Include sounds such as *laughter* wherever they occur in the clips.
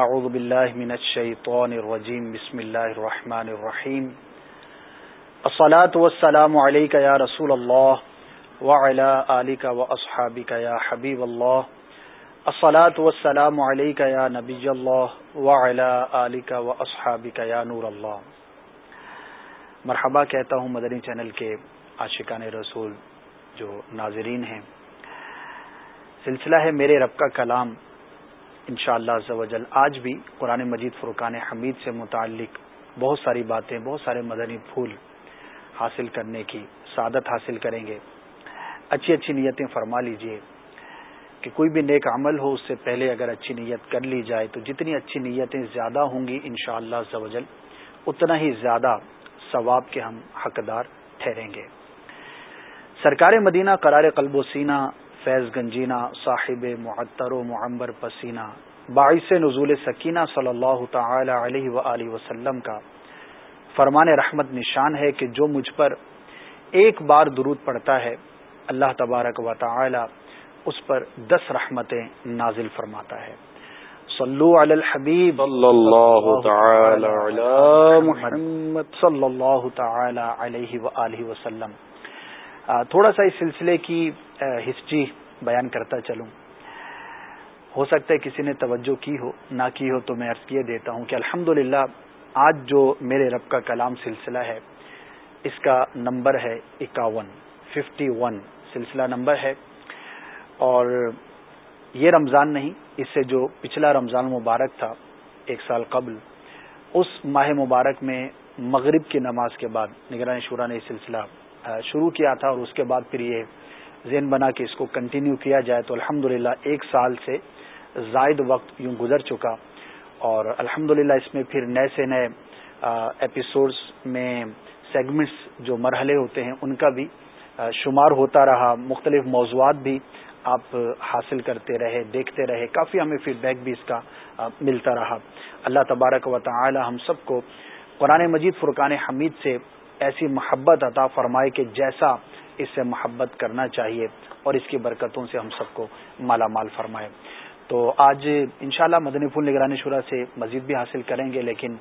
اعوذ باللہ من الشیطان الرجیم بسم اللہ الرحمن الرحیم الصلاة والسلام علیکہ یا رسول اللہ وعلا آلکہ واصحابکہ یا حبیب اللہ الصلاة والسلام علیکہ یا نبی اللہ وعلا آلکہ واصحابکہ یا نور اللہ مرحبا، کہتا ہوں مدنی چینل کے عاشقان رسول جو ناظرین ہیں. سلسلہ ہے میرے رب کا کلام. انشاءاللہ شاء اللہ آج بھی قرآن مجید فرقان حمید سے متعلق بہت ساری باتیں، بہت سارے مدنی پھول حاصل کرنے کی سعادت حاصل کریں گے۔ اچھی اچھی نیتیں فرما لیجیے کہ کوئی بھی نیک عمل ہو، اس سے پہلے اگر اچھی نیت کر لی جائے تو جتنی اچھی نیتیں زیادہ ہوں گی ان شاء اللہ اتنا ہی زیادہ ثواب کے ہم حقدار ٹھہریں گے۔ سرکار مدینہ قرار قلب و سینہ فیض گنجینا صاحب معطر و معمبر پسینہ باعث نزول سکینہ صلی اللہ تعالی علیہ و وسلم کا فرمان رحمت نشان ہے کہ جو مجھ پر ایک بار درود پڑتا ہے اللہ تبارک و تعالی اس پر دس رحمتیں نازل فرماتا ہے۔ صلو علی الحبیب صلی اللہ تعالی علی محمد صلی اللہ تعالی علیہ و وسلم۔ تھوڑا سا اس سلسلے کی ہسٹری بیان کرتا چلوں۔ ہو سکتا ہے کسی نے توجہ کی ہو، نہ کی ہو تو میں عرض کیے دیتا ہوں کہ الحمد آج جو میرے رب کا کلام سلسلہ ہے، اس کا نمبر ہے اکاون، ففٹی ون سلسلہ نمبر ہے۔ اور یہ رمضان نہیں، اس سے جو پچھلا رمضان مبارک تھا، ایک سال قبل، اس ماہ مبارک میں مغرب کی نماز کے بعد، نگرانی شورا نے یہ سلسلہ شروع کیا تھا اور اس کے بعد پھر یہ ذہن بنا کے اس کو کنٹینیو کیا جائے تو الحمد ایک سال سے زائد وقت یوں گزر چکا اور الحمد اس میں پھر نئے سے نئے ایپیسوڈس میں سیگمنٹس جو مرحلے ہوتے ہیں ان کا بھی شمار ہوتا رہا۔ مختلف موضوعات بھی آپ حاصل کرتے رہے، دیکھتے رہے۔ کافی ہمیں فیڈ بیک بھی اس کا ملتا رہا۔ اللہ تبارک و تعالی ہم سب کو قرآن مجید فرقان حمید سے ایسی محبت عطا فرمائے کہ جیسا اس سے محبت کرنا چاہیے اور اس کی برکتوں سے ہم سب کو مالا مال فرمائے۔ تو آج انشاءاللہ مدنی پھول نگرانی شورا سے مزید بھی حاصل کریں گے لیکن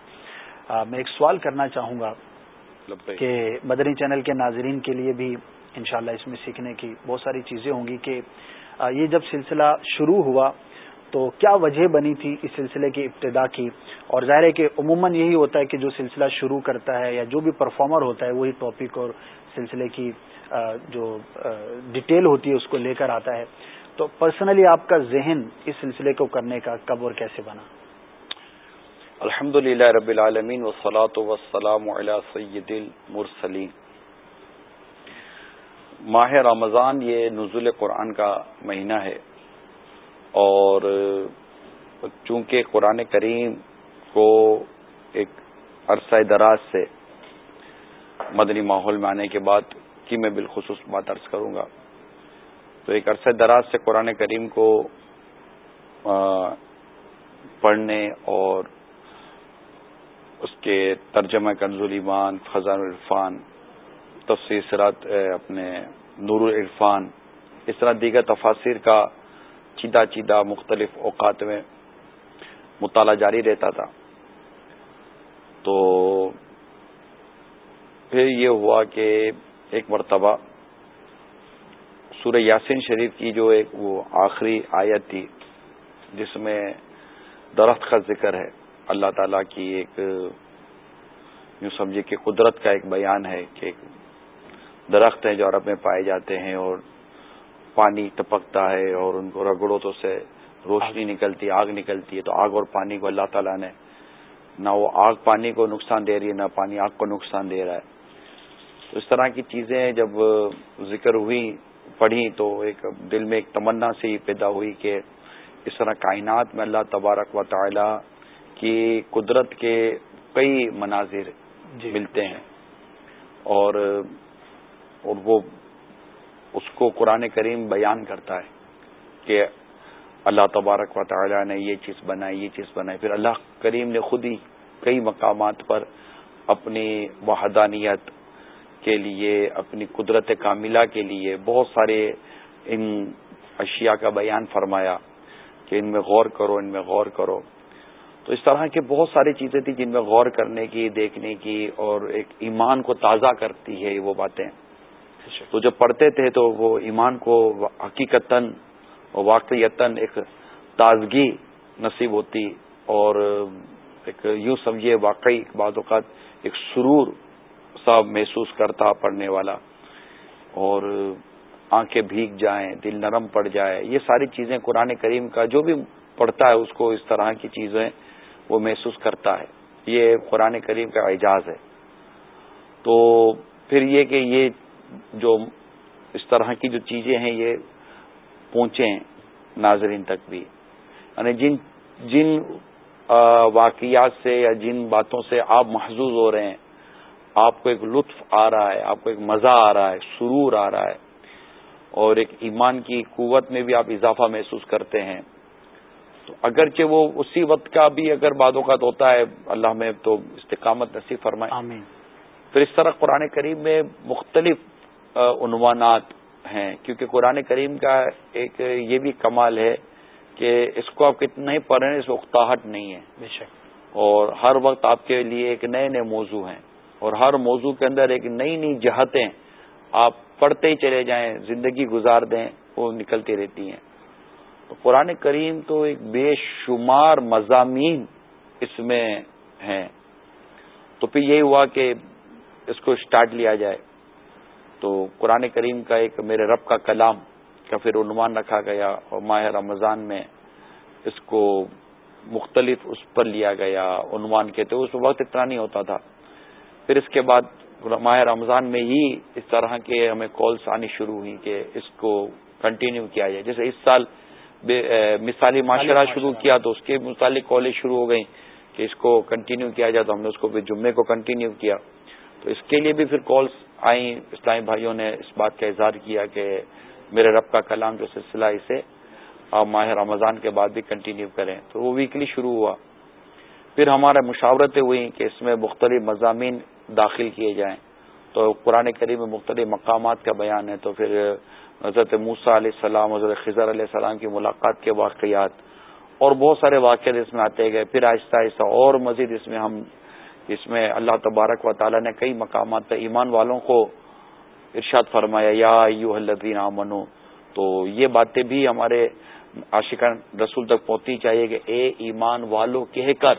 میں ایک سوال کرنا چاہوں گا کہ مدنی چینل کے ناظرین کے لیے بھی انشاءاللہ اس میں سیکھنے کی بہت ساری چیزیں ہوں گی کہ یہ جب سلسلہ شروع ہوا تو کیا وجہ بنی تھی اس سلسلے کی ابتدا کی؟ اور ظاہر ہے کہ عموماً یہی ہوتا ہے کہ جو سلسلہ شروع کرتا ہے یا جو بھی پرفارمر ہوتا ہے، وہی ٹاپک اور سلسلے کی جو ڈیٹیل ہوتی ہے، اس کو لے کر آتا ہے۔ تو پرسنلی آپ کا ذہن اس سلسلے کو کرنے کا کب اور کیسے بنا؟ الحمد للہ رب العالمین وسلاۃ وسلام سید المرسلین۔ ماہ رمضان یہ نزول قرآن کا مہینہ ہے۔ اور چونکہ قرآن کریم کو ایک عرصہ دراز سے مدنی ماحول میں آنے کے بعد کی میں بالخصوص بات عرض کروں گا، تو ایک عرصہ دراز سے قرآن کریم کو پڑھنے اور اس کے ترجمہ کنزول ایمان، خزان العرفان تفصیلات اپنے نور العرفان، اس طرح دیگر تفاصر کا چیدہ چیدہ مختلف اوقات میں مطالعہ جاری رہتا تھا۔ تو پھر یہ ہوا کہ ایک مرتبہ سورہ یاسین شریف کی جو ایک وہ آخری آیت تھی، جس میں درخت کا ذکر ہے، اللہ تعالی کی ایک یوں سمجھے کہ قدرت کا ایک بیان ہے کہ درخت ہیں جو عرب میں پائے جاتے ہیں اور پانی ٹپکتا ہے اور ان کو رگڑوں تو سے روشنی نکلتی ہے آگ نکلتی ہے تو آگ اور پانی کو اللہ تعالیٰ نے نہ وہ آگ پانی کو نقصان دے رہی ہے نہ پانی آگ کو نقصان دے رہا ہے۔ تو اس طرح کی چیزیں جب ذکر ہوئی پڑھی تو ایک دل میں ایک تمنا سے ہی پیدا ہوئی کہ اس طرح کائنات میں اللہ تبارک و تعالی کی قدرت کے کئی مناظر جی. ملتے ہیں اور اور وہ اس کو قرآن کریم بیان کرتا ہے کہ اللہ تبارک و تعالی نے یہ چیز بنائی، یہ چیز بنائی۔ پھر اللہ کریم نے خود ہی کئی مقامات پر اپنی وحدانیت کے لیے، اپنی قدرت کاملہ کے لیے بہت سارے ان اشیاء کا بیان فرمایا کہ ان میں غور کرو، ان میں غور کرو۔ تو اس طرح کی بہت ساری چیزیں تھیں جن میں غور کرنے کی، دیکھنے کی اور ایک ایمان کو تازہ کرتی ہے وہ باتیں۔ تو جب پڑھتے تھے تو وہ ایمان کو حقیقت واقعیتاً ایک تازگی نصیب ہوتی اور ایک یوں سمجھیے واقعی بعض اوقات ایک سرور سا محسوس کرتا پڑھنے والا اور آنکھیں بھیگ جائیں، دل نرم پڑ جائے۔ یہ ساری چیزیں قرآن کریم کا جو بھی پڑھتا ہے، اس کو اس طرح کی چیزیں وہ محسوس کرتا ہے۔ یہ قرآن کریم کا اعجاز ہے۔ تو پھر یہ کہ یہ جو اس طرح کی جو چیزیں ہیں یہ پہنچیں ناظرین تک بھی۔ یعنی جن جن واقعات سے یا جن باتوں سے آپ محظوظ ہو رہے ہیں آپ کو ایک لطف آ رہا ہے آپ کو ایک مزہ آ رہا ہے سرور آ رہا ہے۔ اور ایک ایمان کی قوت میں بھی آپ اضافہ محسوس کرتے ہیں۔ تو اگرچہ وہ اسی وقت کا بھی اگر بعد اوقات ہوتا ہے اللہ میں تو استقامت نصیب فرمائے۔ آمین۔ پھر اس طرح قرآن کریم میں مختلف عنوانات ہیں۔ کیونکہ قرآن کریم کا ایک یہ بھی کمال ہے کہ اس کو آپ کتنا ہی پڑھ رہے ہیں اس کو اختاہٹ نہیں ہے۔ بے شک۔ اور ہر وقت آپ کے لیے ایک نئے نئے موضوع ہیں۔ اور ہر موضوع کے اندر ایک نئی نئی جہتیں آپ پڑھتے ہی چلے جائیں زندگی گزار دیں وہ نکلتی رہتی ہیں۔ تو قرآن کریم تو ایک بے شمار مضامین اس میں ہیں۔ تو پھر یہی ہوا کہ اس کو اسٹارٹ لیا جائے۔ تو قرآن کریم کا ایک میرے رب کا کلام کا پھر عنوان رکھا گیا اور ماہ رمضان میں اس کو مختلف اس پر لیا گیا عنوان کہتے اس وقت اتنا نہیں ہوتا تھا۔ پھر اس کے بعد ماہ رمضان میں ہی اس طرح کے ہمیں کالس آنی شروع ہوئی کہ اس کو کنٹینیو کیا جائے۔ جیسے اس سال مثالی معاشرہ شروع کیا تو اس کے متعلق کالج شروع ہو گئی کہ اس کو کنٹینیو کیا جائے تو ہم نے اس کو پھر جمعے کو کنٹینیو کیا۔ تو اس کے لیے بھی پھر کالس آئیں، اسلامی بھائیوں نے اس بات کا اظہار کیا کہ میرے رب کا کلام جو سلسلہ اسے آپ ماہ رمضان کے بعد بھی کنٹینیو کریں۔ تو وہ ویکلی شروع ہوا۔ پھر ہمارے مشاورتیں ہوئیں کہ اس میں مختلف مضامین داخل کیے جائیں۔ تو قرآن کریم میں مختلف مقامات کا بیان ہے۔ تو پھر حضرت موسا علیہ السلام، حضرت خضر علیہ السلام کی ملاقات کے واقعات اور بہت سارے واقعات اس میں آتے گئے۔ پھر آہستہ آہستہ اور مزید اس میں ہم اس میں اللہ تبارک و تعالیٰ نے کئی مقامات پہ ایمان والوں کو ارشاد فرمایا، یا یو الدین منو تو یہ باتیں بھی ہمارے عاشقان رسول تک پہنچنی چاہیے کہ اے ایمان والوں، کہہ کر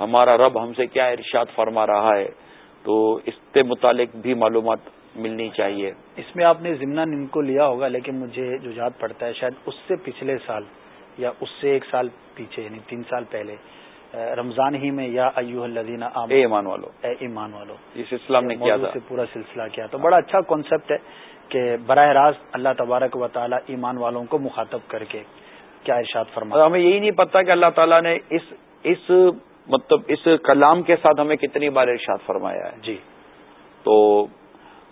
ہمارا رب ہم سے کیا ارشاد فرما رہا ہے؟ تو اس کے متعلق بھی معلومات ملنی چاہیے۔ اس میں آپ نے ضمنا ان کو لیا ہوگا، لیکن مجھے جو یاد پڑتا ہے، شاید اس سے پچھلے سال یا اس سے ایک سال پیچھے یعنی تین سال پہلے رمضان ہی میں یا ایو الدین اے ایمان والو۔ اے ایمان والو۔ اس اسلام نے کیا سے پورا سلسلہ کیا۔ تو بڑا اچھا کانسیپٹ ہے کہ براہ راست اللہ تبارک و تعالی ایمان والوں کو مخاطب کر کے کیا ارشاد فرما ہمیں یہی نہیں پتا کہ اللہ تعالیٰ نے اس اس مطلب اس کلام کے ساتھ ہمیں کتنی بار ارشاد فرمایا ہے۔ جی۔ تو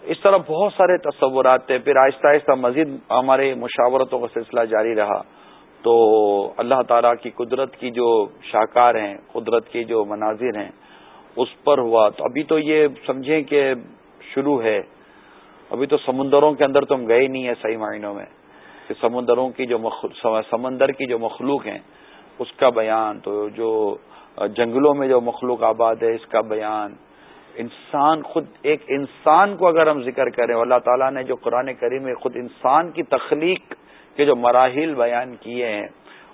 اس طرح بہت سارے تصورات تھے۔ پھر آہستہ آہستہ مزید ہمارے مشاورتوں کا سلسلہ جاری رہا۔ تو اللہ تعالیٰ کی قدرت کی جو شاہکار ہیں، قدرت کی جو مناظر ہیں، اس پر ہوا۔ تو ابھی تو یہ سمجھیں کہ شروع ہے۔ ابھی تو سمندروں کے اندر تو ہم گئے نہیں ہیں صحیح معنوں میں۔ کہ سمندروں کی جو سمندر کی جو مخلوق ہیں، اس کا بیان۔ تو جو جنگلوں میں جو مخلوق آباد ہے، اس کا بیان۔ انسان خود، ایک انسان کو اگر ہم ذکر کریں، اللہ تعالیٰ نے جو قرآن کریم میں خود انسان کی تخلیق کے جو مراحل بیان کیے ہیں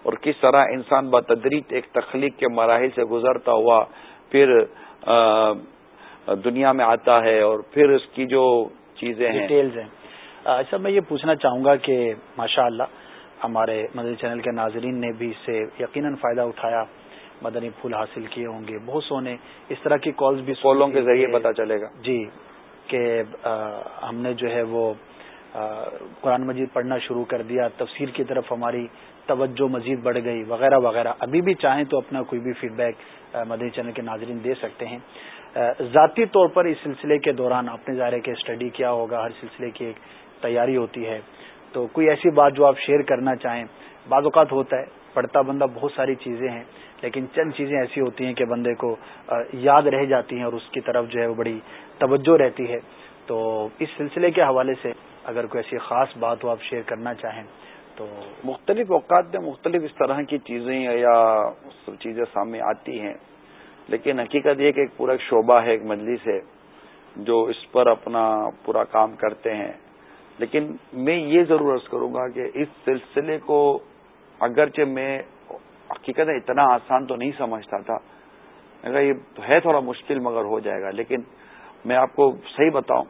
اور کس طرح انسان بتدریج ایک تخلیق کے مراحل سے گزرتا ہوا پھر دنیا میں آتا ہے اور پھر اس کی جو چیزیں ہیں۔ ڈیٹیلز ہیں۔ اچھا میں یہ پوچھنا چاہوں گا کہ ماشاء اللہ ہمارے مدنی چینل کے ناظرین نے بھی اس سے یقیناً فائدہ اٹھایا مدنی پھول حاصل کیے ہوں گے۔ بہت سونے اس طرح کی کالز بھی فولوں کے ذریعے پتا چلے گا۔ جی کہ ہم نے جو ہے وہ قرآن مجید پڑھنا شروع کر دیا، تفسیر کی طرف ہماری توجہ مزید بڑھ گئی، وغیرہ وغیرہ۔ ابھی بھی چاہیں تو اپنا کوئی بھی فیڈ بیک مدنی چینل کے ناظرین دے سکتے ہیں۔ ذاتی طور پر اس سلسلے کے دوران اپنے ظاہر کے اسٹڈی کیا ہوگا، ہر سلسلے کی ایک تیاری ہوتی ہے۔ تو کوئی ایسی بات جو آپ شیئر کرنا چاہیں، بعض اوقات ہوتا ہے، پڑھتا بندہ بہت ساری چیزیں ہیں، لیکن چند چیزیں ایسی ہوتی ہیں کہ بندے کو یاد رہ جاتی ہیں اور اس کی طرف جو ہے وہ بڑی توجہ رہتی ہے۔ تو اس سلسلے کے حوالے سے اگر کوئی ایسی خاص بات ہو آپ شیئر کرنا چاہیں تو مختلف اوقات میں مختلف اس طرح کی چیزیں یا چیزیں سامنے آتی ہیں۔ لیکن حقیقت یہ کہ ایک پورا شعبہ ہے، ایک مجلس ہے جو اس پر اپنا پورا کام کرتے ہیں۔ لیکن میں یہ ضرور عرض کروں گا کہ اس سلسلے کو اگرچہ میں حقیقت اتنا آسان تو نہیں سمجھتا تھا، مگر یہ ہے تھوڑا مشکل مگر ہو جائے گا۔ لیکن میں آپ کو صحیح بتاؤں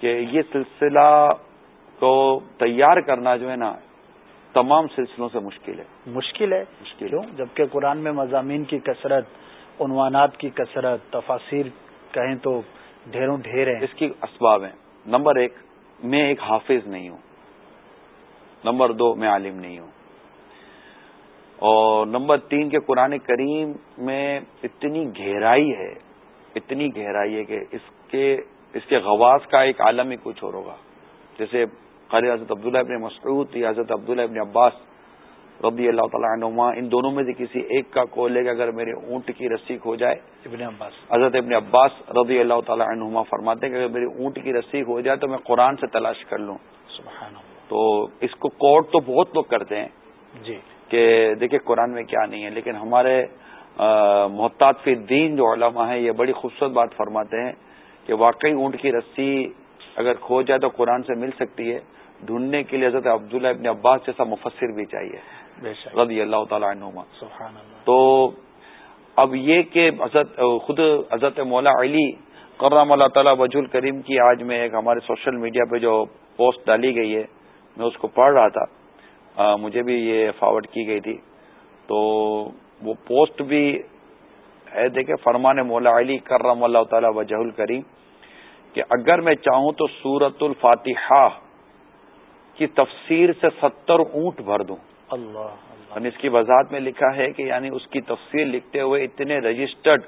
کہ یہ سلسلہ کو تیار کرنا جو ہے نا تمام سلسلوں سے مشکل ہے۔ مشکل ہے؟ مشکل کیوں؟ جبکہ قرآن میں مضامین کی کثرت عنوانات کی کثرت تفاصیر کہیں تو ڈھیروں ڈھیر ہیں۔ اس کی اسباب ہیں۔ نمبر ایک میں ایک حافظ نہیں ہوں۔ نمبر دو میں عالم نہیں ہوں۔ اور نمبر تین کے قرآن کریم میں اتنی گہرائی ہے اتنی گہرائی ہے کہ اس کے اس کے غواز کا ایک عالم ہی کچھ اور ہوگا۔ جیسے قاری حضرت عبداللہ ابن مسعود یا حضرت عبداللہ ابن عباس رضی اللہ تعالیٰ عنما ان دونوں میں سے کسی ایک کا کول ہے کہ اگر میرے اونٹ کی رسی کھو جائے۔ ابن عباس۔ حضرت ابن عباس رضی اللہ تعالیٰ عنہما فرماتے ہیں کہ اگر میری اونٹ کی رسی کھو جائے تو میں قرآن سے تلاش کر لوں۔ سبحان تو اس کو کوٹ تو بہت لوگ کرتے ہیں جی۔ کہ دیکھیں قرآن میں کیا نہیں ہے لیکن ہمارے محتاط فی دین جو علماء ہیں یہ بڑی خوبصورت بات فرماتے ہیں۔ کہ واقعی اونٹ کی رسی اگر کھو جائے تو قرآن سے مل سکتی ہے۔ ڈھونڈنے کے لیے حضرت عبداللہ ابن عباس جیسا مفسر بھی چاہیے۔ رضی اللہ تعالیٰ عنہما۔ تو اب یہ کہ حضرت خود حضرت مولا علی کرم اللہ تعالیٰ وج الکریم کی آج میں ایک ہمارے سوشل میڈیا پہ جو پوسٹ ڈالی گئی ہے میں اس کو پڑھ رہا تھا۔ مجھے بھی یہ فارورڈ کی گئی تھی۔ تو وہ پوسٹ بھی ہے دیکھے فرمان مولا علی کرم اللہ تعالیٰ وجہ الکریم کہ اگر میں چاہوں تو سورت الفاتحہ کی تفسیر سے ستر اونٹ بھر دوں۔ اللہ یعنی اس کی وضاحت میں لکھا ہے کہ یعنی اس کی تفسیر لکھتے ہوئے اتنے رجسٹرڈ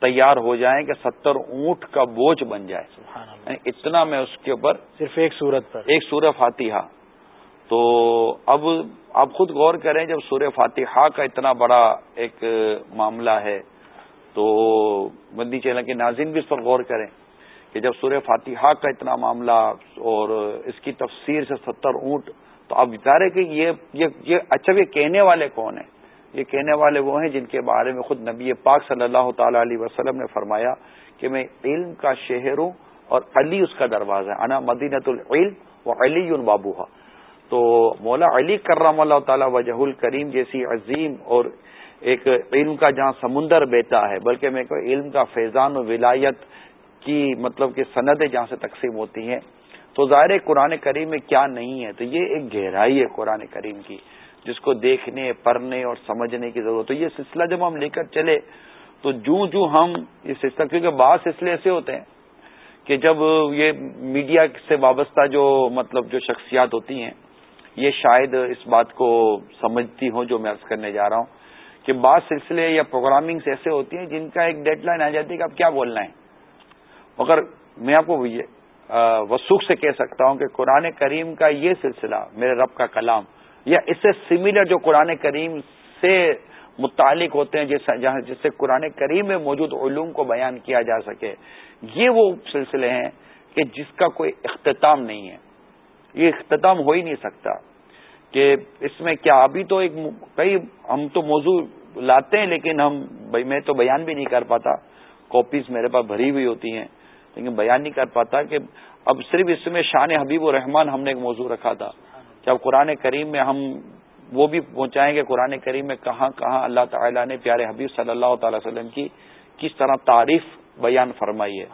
تیار ہو جائیں کہ ستر اونٹ کا بوجھ بن جائے۔ یعنی اتنا میں اس کے اوپر صرف ایک سورت پر۔ ایک سورہ فاتحہ۔ تو اب آپ خود غور کریں جب سورہ فاتحہ کا اتنا بڑا ایک معاملہ ہے تو بندی چینل کے ناظرین بھی اس پر غور کریں کہ جب سورہ فاتحہ کا اتنا معاملہ اور اس کی تفسیر سے ستر اونٹ، تو آپ بتا رہے کہ یہ یہ اچھا یہ کہنے والے کون ہیں؟ یہ کہنے والے وہ ہیں جن کے بارے میں خود نبی پاک صلی اللہ تعالی علیہ وسلم نے فرمایا کہ میں علم کا شہر ہوں اور علی اس کا دروازہ ہے۔ انا مدینت العلم و علی بابوہا۔ تو مولا علی کرم اللہ تعالی وجہ الکریم جیسی عظیم اور ایک علم کا جہاں سمندر بیتا ہے، بلکہ میں کوئی علم کا فیضان و ولایت کی مطلب کہ سندیں جہاں سے تقسیم ہوتی ہیں، تو ظاہر قرآن کریم میں کیا نہیں ہے، تو یہ ایک گہرائی ہے قرآن کریم کی، جس کو دیکھنے، پڑھنے اور سمجھنے کی ضرورت تو یہ سلسلہ جب ہم لے کر چلے، تو جو جو ہم یہ سلسلہ، کیونکہ بعض سلسلے ایسے ہوتے ہیں کہ جب یہ میڈیا سے وابستہ جو مطلب جو شخصیات ہوتی ہیں، یہ شاید اس بات کو سمجھتی ہوں جو میں عرض کرنے جا رہا ہوں۔ کہ بعض سلسلے یا پروگرامنگ ایسے ہوتی ہیں جن کا ایک ڈیڈ لائن آ جاتی ہے کہ آپ کیا بولنا ہے۔ مگر میں آپ کو وسوخ سے کہہ سکتا ہوں کہ قرآن کریم کا یہ سلسلہ، میرے رب کا کلام، یا اس سے سملر جو قرآن کریم سے متعلق ہوتے ہیں جس جس سے قرآن کریم میں موجود علوم کو بیان کیا جا سکے، یہ وہ سلسلے ہیں کہ جس کا کوئی اختتام نہیں ہے۔ یہ اختتام ہو ہی نہیں سکتا۔ کہ اس میں کیا ابھی تو ایک کئی ہم تو موضوع لاتے ہیں لیکن ہم میں تو بیان بھی نہیں کر پاتا۔ کاپیز میرے پاس بھری ہوئی ہوتی ہیں۔ لیکن بیان نہیں کر پاتا کہ اب صرف اس میں شان حبیب و رحمان ہم نے ایک موضوع رکھا تھا کہ اب قرآن کریم میں ہم وہ بھی پہنچائیں گے قرآن کریم میں کہاں کہاں اللہ تعالیٰ نے پیارے حبیب صلی اللہ تعالی وسلم کی کس طرح تعریف بیان فرمائی ہے۔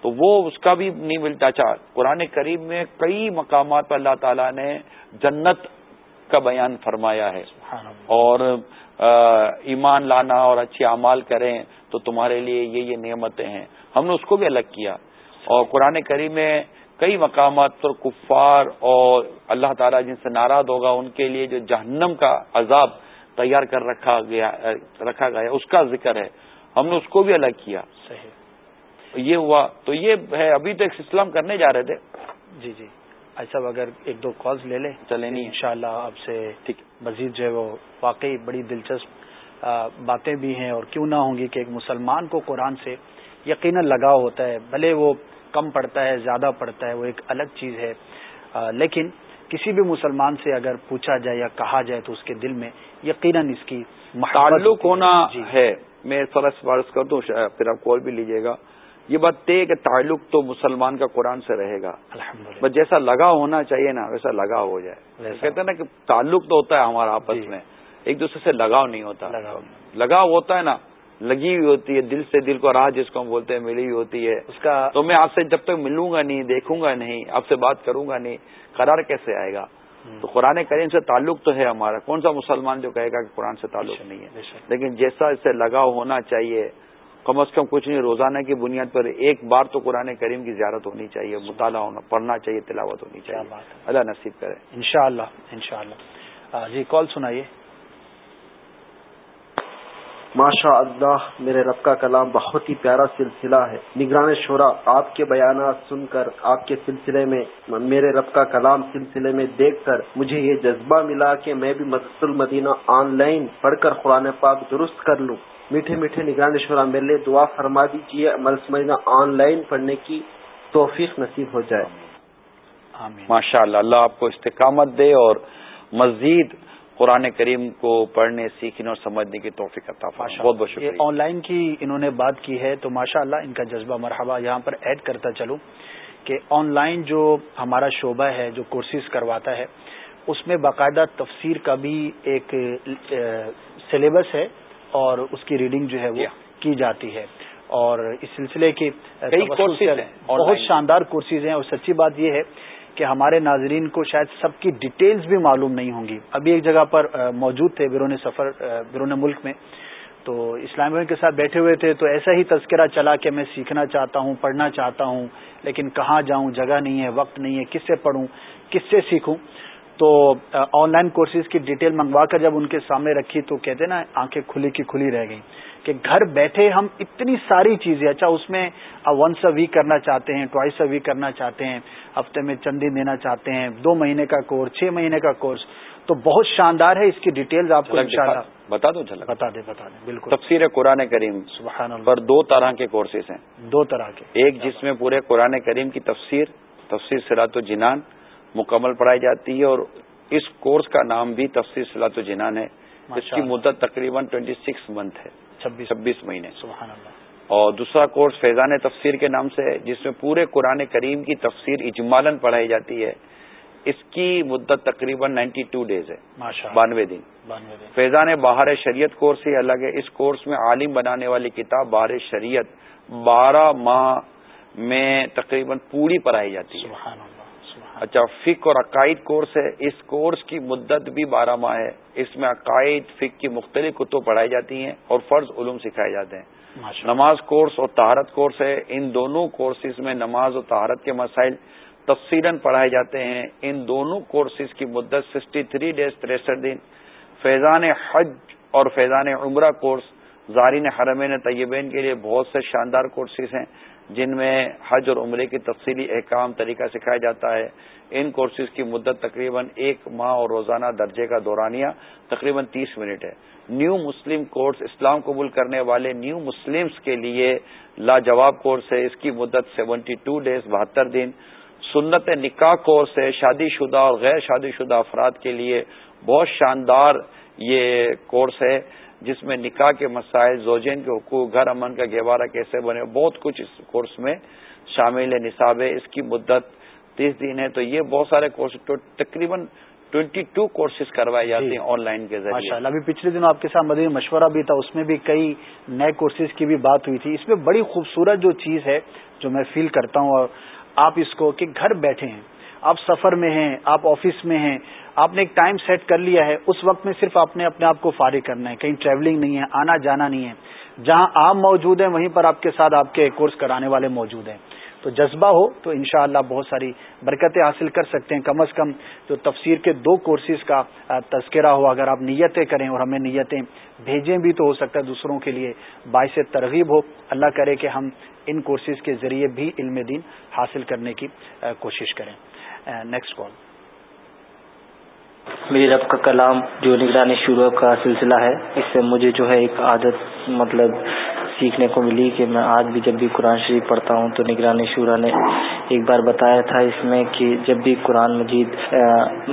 تو وہ اس کا بھی نہیں ملتا۔ چاہ قرآن کریم میں کئی مقامات پر اللہ تعالیٰ نے جنت کا بیان فرمایا ہے۔ اور ایمان لانا اور اچھے اعمال کریں تو تمہارے لیے یہ یہ نعمتیں ہیں۔ ہم نے اس کو بھی الگ کیا۔ اور قرآن کریم میں کئی مقامات پر کفار اور اللہ تعالیٰ جن سے ناراض ہوگا ان کے لیے جو جہنم کا عذاب تیار کر رکھا گیا رکھا گیا اس کا ذکر ہے۔ ہم نے اس کو بھی الگ کیا۔ صحیح۔ یہ ہوا۔ تو یہ ہے ابھی تو ایک اسلام کرنے جا رہے تھے۔ جی جی۔ ایسا اگر ایک دو کالز لے لیں چلے نہیں ان شاء اللہ آپ سے مزید جو ہے وہ واقعی بڑی دلچسپ باتیں بھی ہیں اور کیوں نہ ہوں گی کہ ایک مسلمان کو قرآن سے یقیناً لگاؤ ہوتا ہے بھلے وہ کم پڑتا ہے زیادہ پڑتا ہے وہ ایک الگ چیز ہے۔ لیکن کسی بھی مسلمان سے اگر پوچھا جائے یا کہا جائے تو اس کے دل میں یقیناً اس کی تعلق ہونا جی۔ ہے۔ میں فرض فرض کر دوں پھر آپ کال بھی لیجیے گا۔ یہ بات طے کہ تعلق تو مسلمان کا قرآن سے رہے گا۔ بس جیسا لگا ہونا چاہیے نا ویسا لگا ہو جائے۔ کہتے ہیں نا کہ تعلق تو ہوتا ہے ہمارا آپس جی۔ میں۔ ایک دوسرے سے لگاؤ نہیں ہوتا۔ لگاؤ۔ ہوتا ہے نا لگی ہوئی ہوتی ہے دل سے دل کو راہ جس کو ہم بولتے ہیں ملی ہوئی ہوتی ہے۔ اس کا تو میں آپ سے جب تک ملوں گا نہیں دیکھوں گا نہیں آپ سے بات کروں گا نہیں قرار کیسے آئے گا؟ تو قرآن کریم سے تعلق تو ہے ہمارا۔ کون سا مسلمان جو کہے گا کہ قرآن سے تعلق نہیں ہے؟ لیکن جیسا اس سے لگاؤ ہونا چاہیے کم از کم کچھ نہیں روزانہ کی بنیاد پر ایک بار تو قرآن کریم کی زیارت ہونی چاہیے مطالعہ ہونا پڑھنا چاہیے تلاوت ہونی چاہیے۔ اللہ نصیب کرے۔ انشاءاللہ انشاءاللہ۔ جی کال سنائیے۔ ماشاء اللہ میرے رب کا کلام بہت ہی پیارا سلسلہ ہے۔ نگران شورا آپ کے بیانات سن کر آپ کے سلسلے میں میرے رب کا کلام سلسلے میں دیکھ کر مجھے یہ جذبہ ملا کہ میں بھی مسجد المدینہ آن لائن پڑھ کر قرآن پاک درست کر لوں۔ میٹھے میٹھے نگران شورا میرے لیے دعا فرما دیجیے مدینہ آن لائن پڑھنے کی توفیق نصیب ہو جائے۔ ماشاء اللہ اللہ آپ کو استقامت دے اور مزید قرآن کریم کو پڑھنے سیکھنے اور سمجھنے کی توفیق عطا بہت بہت شکریہ۔ آن لائن کی انہوں نے بات کی ہے تو ماشاء اللہ ان کا جذبہ مرحبا یہاں پر ایڈ کرتا چلوں کہ آن لائن جو ہمارا شعبہ ہے جو کورسز کرواتا ہے اس میں باقاعدہ تفسیر کا بھی ایک سلیبس ہے۔ اور اس کی ریڈنگ جو ہے وہ کی جاتی ہے۔ اور اس سلسلے کی بہت شاندار کورسز ہیں اور سچی بات یہ ہے کہ ہمارے ناظرین کو شاید سب کی ڈیٹیلز بھی معلوم نہیں ہوں گی۔ ابھی ایک جگہ پر موجود تھے بیرون سفر بیرون ملک میں۔ تو اسلامیہ کے ساتھ بیٹھے ہوئے تھے تو ایسا ہی تذکرہ چلا کہ میں سیکھنا چاہتا ہوں پڑھنا چاہتا ہوں لیکن کہاں جاؤں جگہ نہیں ہے وقت نہیں ہے کس سے پڑھوں کس سے سیکھوں؟ تو آن لائن کورسز کی ڈیٹیل منگوا کر جب ان کے سامنے رکھی تو کہتے نا آنکھیں کھلی کی کھلی رہ گئیں کہ گھر بیٹھے ہم اتنی ساری چیزیں اچھا اس میں ونس اے ویک کرنا چاہتے ہیں ٹوائس اے ویک کرنا چاہتے ہیں ہفتے میں چند دن دینا چاہتے ہیں دو مہینے کا کورس چھ مہینے کا کورس۔ تو بہت شاندار ہے اس کی ڈیٹیلز آپ کو بتا دو چلا بتا دیں بتا دیں بالکل۔ تفسیر قرآن کریم سبحان پر دو طرح کے کورسز ہیں۔ دو طرح کے۔ ایک جس میں پورے قرآن کریم کی تفسیر تفسیر سرات و جنان مکمل پڑھائی جاتی ہے اور اس کورس کا نام بھی تفسیر سلاط و جنان ہے اس کی مدت تقریباً ٹوینٹی سکس منتھ ہے چھبیس۔ مہینے۔ سبحان اللہ۔ اور دوسرا کورس فیضان تفسیر کے نام سے ہے جس میں پورے قرآن کریم کی تفسیر اجمالن پڑھائی جاتی ہے۔ اس کی مدت تقریباً نائنٹی ٹو ڈیز ہے بانوے دن۔ فیضان باہر شریعت کورس ہی الگ ہے اس کورس میں عالم بنانے والی کتاب باہر شریعت بارہ ماہ میں تقریباً پوری پڑھائی جاتی ہے۔ اچھا فک اور عقائد کورس ہے اس کورس کی مدت بھی بارہ ماہ ہے۔ اس میں عقائد فک کی مختلف کتب پڑھائی جاتی ہیں اور فرض علوم سکھائے جاتے ہیں۔ نماز کورس اور تہارت کورس ہے۔ ان دونوں کورسز میں نماز اور تہارت کے مسائل تفصیل پڑھائے جاتے ہیں۔ ان دونوں کورسز کی مدت سکسٹی تھری ڈیز تریسٹھ دن۔ فیضان حج اور فیضان عمرہ کورس زارین حرمین طیبین کے لیے بہت سے شاندار کورسز ہیں۔ جن میں حج اور عمرے کی تفصیلی احکام طریقہ سکھایا جاتا ہے۔ ان کورسز کی مدت تقریباً ایک ماہ اور روزانہ درجے کا دورانیہ تقریباً تیس منٹ ہے۔ نیو مسلم کورس اسلام قبول کرنے والے نیو مسلمس کے لیے لاجواب کورس ہے۔ اس کی مدت سیونٹی ٹو ڈیز بہتر دن۔ سنت نکاح کورس ہے۔ شادی شدہ اور غیر شادی شدہ افراد کے لیے بہت شاندار یہ کورس ہے۔ جس میں نکاح کے مسائل زوجین کے حقوق گھر امن کا گہوارہ کیسے بنے بہت کچھ اس کورس میں شامل ہے نصاب ہے اس کی مدت تیس دن ہے تو یہ بہت سارے کورس تقریباً ٹوینٹی ٹو کورسز کروائے جاتے ہیں آن لائن کے ذریعے۔ ابھی پچھلے دنوں آپ کے ساتھ مدنی مشورہ بھی تھا اس میں بھی کئی نئے کورسز کی بھی بات ہوئی تھی۔ اس میں بڑی خوبصورت جو چیز ہے جو میں فیل کرتا ہوں اور آپ اس کو کہ گھر بیٹھے ہیں آپ سفر میں ہیں آپ آفس میں ہیں آپ نے ایک ٹائم سیٹ کر لیا ہے، اس وقت میں صرف آپ نے اپنے آپ کو فارغ کرنا ہے، کہیں ٹریولنگ نہیں ہے، آنا جانا نہیں ہے۔ جہاں آپ موجود ہیں، وہیں پر آپ کے ساتھ آپ کے کورس کرانے والے موجود ہیں۔ تو جذبہ ہو تو انشاءاللہ بہت ساری برکتیں حاصل کر سکتے ہیں۔ کم از کم جو تفسیر کے دو کورسز کا تذکرہ ہو۔ اگر آپ نیتیں کریں اور ہمیں نیتیں بھیجیں بھی تو ہو سکتا ہے دوسروں کے لیے باعث ترغیب ہو۔ اللہ کرے کہ ہم ان کورسز کے ذریعے بھی علم دین حاصل کرنے کی کوشش کریں۔ نیکسٹ کال میری رب کا کلام جو نگرانی شروع کا سلسلہ ہے، اس سے مجھے جو ہے ایک عادت مطلب سیکھنے کو ملی کہ میں آج بھی جب بھی قرآن شریف پڑھتا ہوں تو نگرانی شورا نے ایک بار بتایا تھا اس میں کہ جب بھی قرآن مجید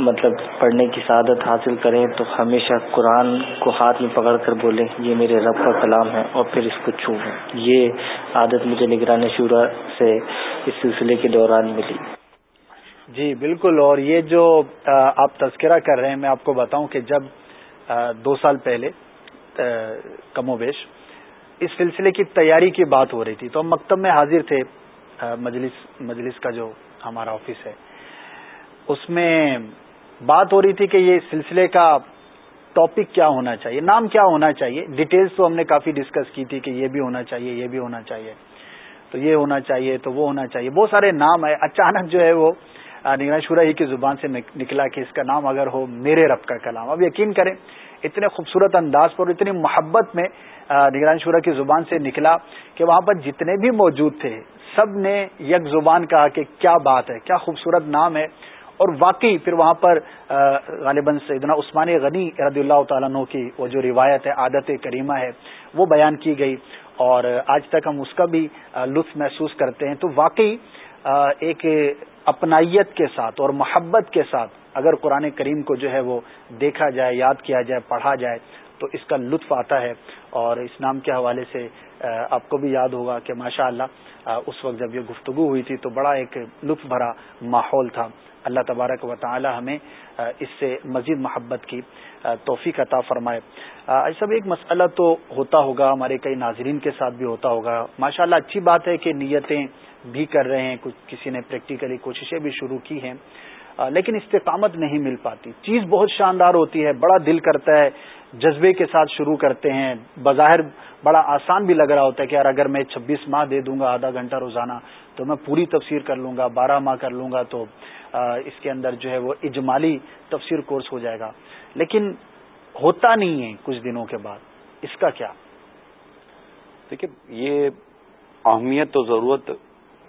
مطلب پڑھنے کی سعادت حاصل کریں تو ہمیشہ قرآن کو ہاتھ میں پکڑ کر بولیں، یہ میرے رب کا کلام ہے اور پھر اس کو چھو یہ عادت مجھے نگرانی شورا سے اس سلسلے کے دوران ملی۔ جی بالکل، اور یہ جو آپ تذکرہ کر رہے ہیں، میں آپ کو بتاؤں کہ جب دو سال پہلے کم و بیش اس سلسلے کی تیاری کی بات ہو رہی تھی، تو ہم مکتب میں حاضر تھے مجلس مجلس کا جو ہمارا آفس ہے، اس میں بات ہو رہی تھی کہ یہ سلسلے کا ٹاپک کیا ہونا چاہیے، نام کیا ہونا چاہیے، ڈیٹیلز تو ہم نے کافی ڈسکس کی تھی کہ یہ بھی ہونا چاہیے، یہ بھی ہونا چاہیے، تو یہ ہونا چاہیے، تو وہ ہونا چاہیے، بہت سارے نام ہے اچانک جو ہے وہ نگران شورا ہی کی زبان سے نکلا کہ اس کا نام اگر ہو میرے رب کا کلام۔ اب یقین کریں، اتنے خوبصورت انداز پر اتنی محبت میں نگران شورا کی زبان سے نکلا کہ وہاں پر جتنے بھی موجود تھے، سب نے یک زبان کہا کہ کیا بات ہے، کیا خوبصورت نام ہے۔ اور واقعی پھر وہاں پر غالباً سیدنا عثمان غنی رضی اللہ تعالیٰ عنہ کی وہ جو روایت ہے، عادت کریمہ ہے، وہ بیان کی گئی۔ اور آج تک ہم اس کا بھی لطف محسوس کرتے ہیں۔ تو واقعی ایک اپنائیت کے ساتھ اور محبت کے ساتھ اگر قرآن کریم کو جو ہے وہ دیکھا جائے، یاد کیا جائے، پڑھا جائے، تو اس کا لطف آتا ہے۔ اور اس نام کے حوالے سے آپ کو بھی یاد ہوگا کہ ماشاء اللہ اس وقت جب یہ گفتگو ہوئی تھی تو بڑا ایک لطف بھرا ماحول تھا۔ اللہ تبارک و تعالی ہمیں اس سے مزید محبت کی توفیق عطا فرمائے۔ ایسا بھی ایک مسئلہ تو ہوتا ہوگا، ہمارے کئی ناظرین کے ساتھ بھی ہوتا ہوگا۔ ماشاء اللہ اچھی بات ہے کہ نیتیں بھی کر رہے ہیں، کچھ کسی نے پریکٹیکلی کوششیں بھی شروع کی ہیں لیکن استقامت نہیں مل پاتی۔ چیز بہت شاندار ہوتی ہے، بڑا دل کرتا ہے، جذبے کے ساتھ شروع کرتے ہیں۔ بظاہر بڑا آسان بھی لگ رہا ہوتا ہے کہ یار، اگر میں چھبیس ماہ دے دوں گا، آدھا گھنٹہ روزانہ، تو میں پوری تفسیر کر لوں گا، بارہ ماہ کر لوں گا، تو اس کے اندر جو ہے وہ اجمالی تفسیر کورس ہو جائے گا۔ لیکن ہوتا نہیں ہے کچھ دنوں کے بعد۔ اس کا کیا؟ دیکھیے، یہ اہمیت تو ضرورت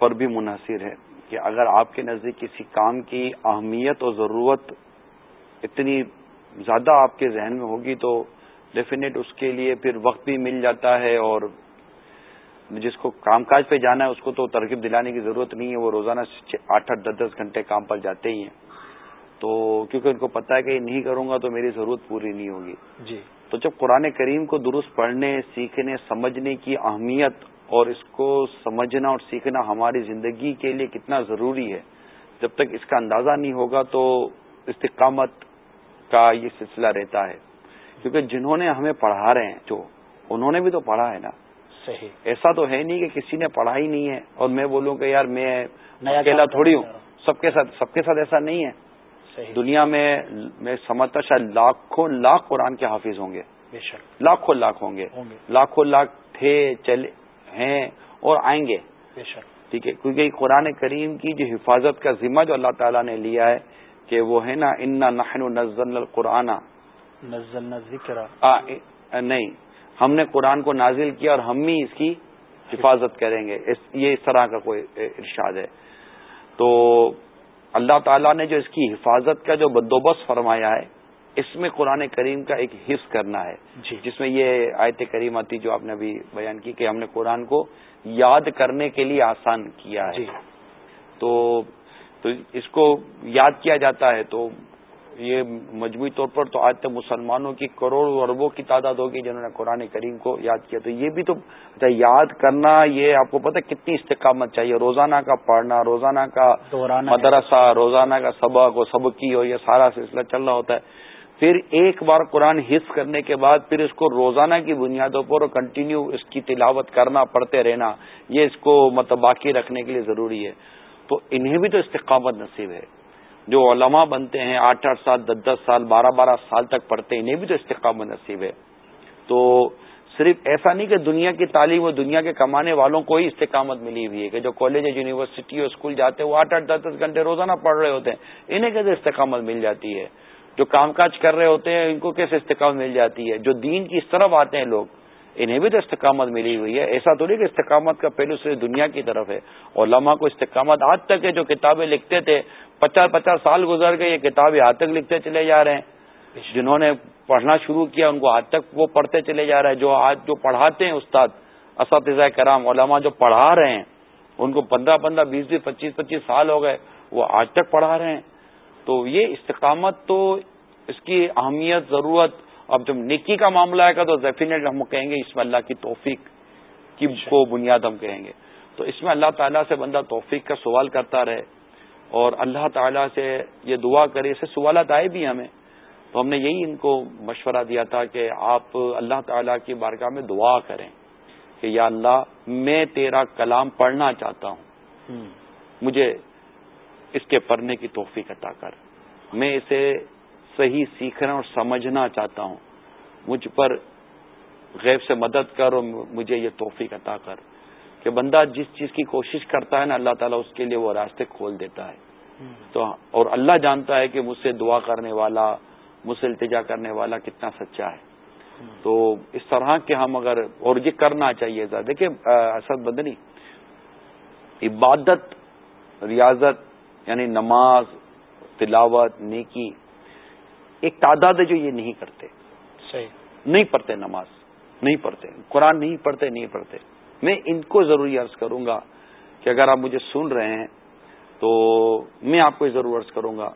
پر بھی منحصر ہے کہ اگر آپ کے نزدیک کسی کام کی اہمیت اور ضرورت اتنی زیادہ آپ کے ذہن میں ہوگی تو ڈیفینیٹ اس کے لیے پھر وقت بھی مل جاتا ہے اور جس کو کام کاج پہ جانا ہے اس کو تو ترکیب دلانے کی ضرورت نہیں ہے وہ روزانہ آٹھ آٹھ دس دس گھنٹے کام پر جاتے ہی ہیں۔ تو کیونکہ ان کو پتا ہے کہ یہ نہیں کروں گا تو میری ضرورت پوری نہیں ہوگی۔ جی۔ تو جب قرآن کریم کو درست پڑھنے سیکھنے سمجھنے کی اہمیت اور اس کو سمجھنا اور سیکھنا ہماری زندگی کے لیے کتنا ضروری ہے۔ جب تک اس کا اندازہ نہیں ہوگا تو استقامت کا یہ سلسلہ رہتا ہے۔ کیونکہ جنہوں نے ہمیں پڑھا رہے ہیں جو انہوں نے بھی تو پڑھا ہے نا۔ صحیح۔ ایسا تو ہے نہیں کہ کسی نے پڑھا ہی نہیں ہے۔ اور میں بولوں کہ یار میں اکیلا تھوڑی ہوں۔ سب کے ساتھ سب کے ساتھ ایسا نہیں ہے۔ دنیا میں میں سمجھتا شاید لاکھوں لاکھ قرآن کے حافظ ہوں گے۔ لاکھوں لاکھ ہوں گے۔ لاکھوں لاکھ تھے چلے۔ ہیں اور آئیں گے۔ ٹھیک ہے کیونکہ قرآن کریم کی جو حفاظت کا ذمہ جو اللہ تعالیٰ نے لیا ہے کہ وہ ہے نا ان نحن نزل القرآن۔ ذکر نہیں ہم نے قرآن کو نازل کیا اور ہم ہی اس کی حفاظت کریں گے۔ یہ اس طرح کا کوئی ارشاد ہے۔ تو اللہ تعالیٰ نے جو اس کی حفاظت کا جو بندوبست فرمایا ہے اس میں قرآن کریم کا ایک حص کرنا ہے۔ جی۔ جس میں یہ آیت کریم آتی جو آپ نے ابھی بیان کی کہ ہم نے قرآن کو یاد کرنے کے لیے آسان کیا ہے۔ جی۔ تو تو اس کو یاد کیا جاتا ہے۔ تو یہ مجموعی طور پر تو آج تک مسلمانوں کی کروڑ اربوں کی تعداد ہوگی جنہوں نے قرآن کریم کو یاد کیا۔ تو یہ بھی تو اچھا یاد کرنا یہ آپ کو پتہ کتنی استقامت چاہیے۔ روزانہ کا پڑھنا روزانہ کا مدرسہ روزانہ کا سبق و سبقی ہو یہ سارا سلسلہ چل رہا ہوتا ہے۔ پھر ایک بار قرآن حص کرنے کے بعد پھر اس کو روزانہ کی بنیادوں پر کنٹینیو اس کی تلاوت کرنا، پڑھتے رہنا، یہ اس کو مطلب باقی رکھنے کے لیے ضروری ہے۔ تو انہیں بھی تو استقامت نصیب ہے۔ جو علماء بنتے ہیں، آٹھ آٹھ سال، دس دس سال، بارہ بارہ سال تک پڑھتے ہیں، انہیں بھی تو استقامت نصیب ہے۔ تو صرف ایسا نہیں کہ دنیا کی تعلیم و دنیا کے کمانے والوں کو ہی استقامت ملی ہوئی ہے کہ جو کالج، یونیورسٹی اور اسکول جاتے ہیں، وہ آٹھ آٹھ دس دس گھنٹے روزانہ پڑھ رہے ہوتے ہیں۔ انہیں کیسے استقامت مل جاتی ہے؟ جو کام کاج کر رہے ہوتے ہیں، ان کو کیسے استقامت مل جاتی ہے؟ جو دین کی اس طرف آتے ہیں لوگ، انہیں بھی تو استقامت ملی ہوئی ہے۔ ایسا تو نہیں کہ استقامت کا پہلو صرف دنیا کی طرف ہے۔ اور لمحہ کو استقامت آج تک ہے جو کتابیں لکھتے تھے۔ پچاس پچاس سال گزر گئے، یہ کتابیں آج تک لکھتے چلے جا رہے ہیں۔ جنہوں نے پڑھنا شروع کیا، ان کو آج تک وہ پڑھتے چلے جا رہے ہیں۔ جو آج جو پڑھاتے ہیں استاد، اساتذہ کرام، علماء جو پڑھا رہے ہیں، ان کو پندرہ پندرہ، بیس بیس، پچیس پچیس سال ہو گئے، وہ آج تک پڑھا رہے ہیں۔ تو یہ استقامت تو اس کی اہمیت ضرورت اب جب نکی کا معاملہ آئے گا تو ڈیفینیٹ ہم کہیں گے اس میں اللہ کی توفیق کی کو بنیاد ہم کہیں گے۔ تو اس میں اللہ تعالیٰ سے بندہ توفیق کا سوال کرتا رہے اور اللہ تعالیٰ سے یہ دعا کرے اسے سوالات آئے بھی ہمیں۔ تو ہم نے یہی ان کو مشورہ دیا تھا کہ آپ اللہ تعالیٰ کی بارگاہ میں دعا کریں کہ یا اللہ میں تیرا کلام پڑھنا چاہتا ہوں۔ مجھے اس کے پڑھنے کی توفیق عطا کر۔ میں اسے صحیح سیکھنا اور سمجھنا چاہتا ہوں۔ مجھ پر غیب سے مدد کر اور مجھے یہ توفیق عطا کر کہ بندہ جس چیز کی کوشش کرتا ہے نا، اللہ تعالیٰ اس کے لیے وہ راستے کھول دیتا ہے۔ تو، اور اللہ جانتا ہے کہ مجھ سے دعا کرنے والا، مجھ سے التجا کرنے والا کتنا سچا ہے۔ تو اس طرح کے ہم اگر، اور یہ کرنا چاہیے۔ دیکھیں اسد بدنی عبادت، ریاضت یعنی نماز تلاوت نیکی ایک تعداد ہے جو یہ نہیں کرتے صحیح۔ نہیں پڑھتے نماز نہیں پڑھتے۔ قرآن نہیں پڑھتے نہیں پڑھتے۔ میں ان کو ضروری عرض کروں گا کہ اگر آپ مجھے سن رہے ہیں تو میں آپ کو ضرور عرض کروں گا۔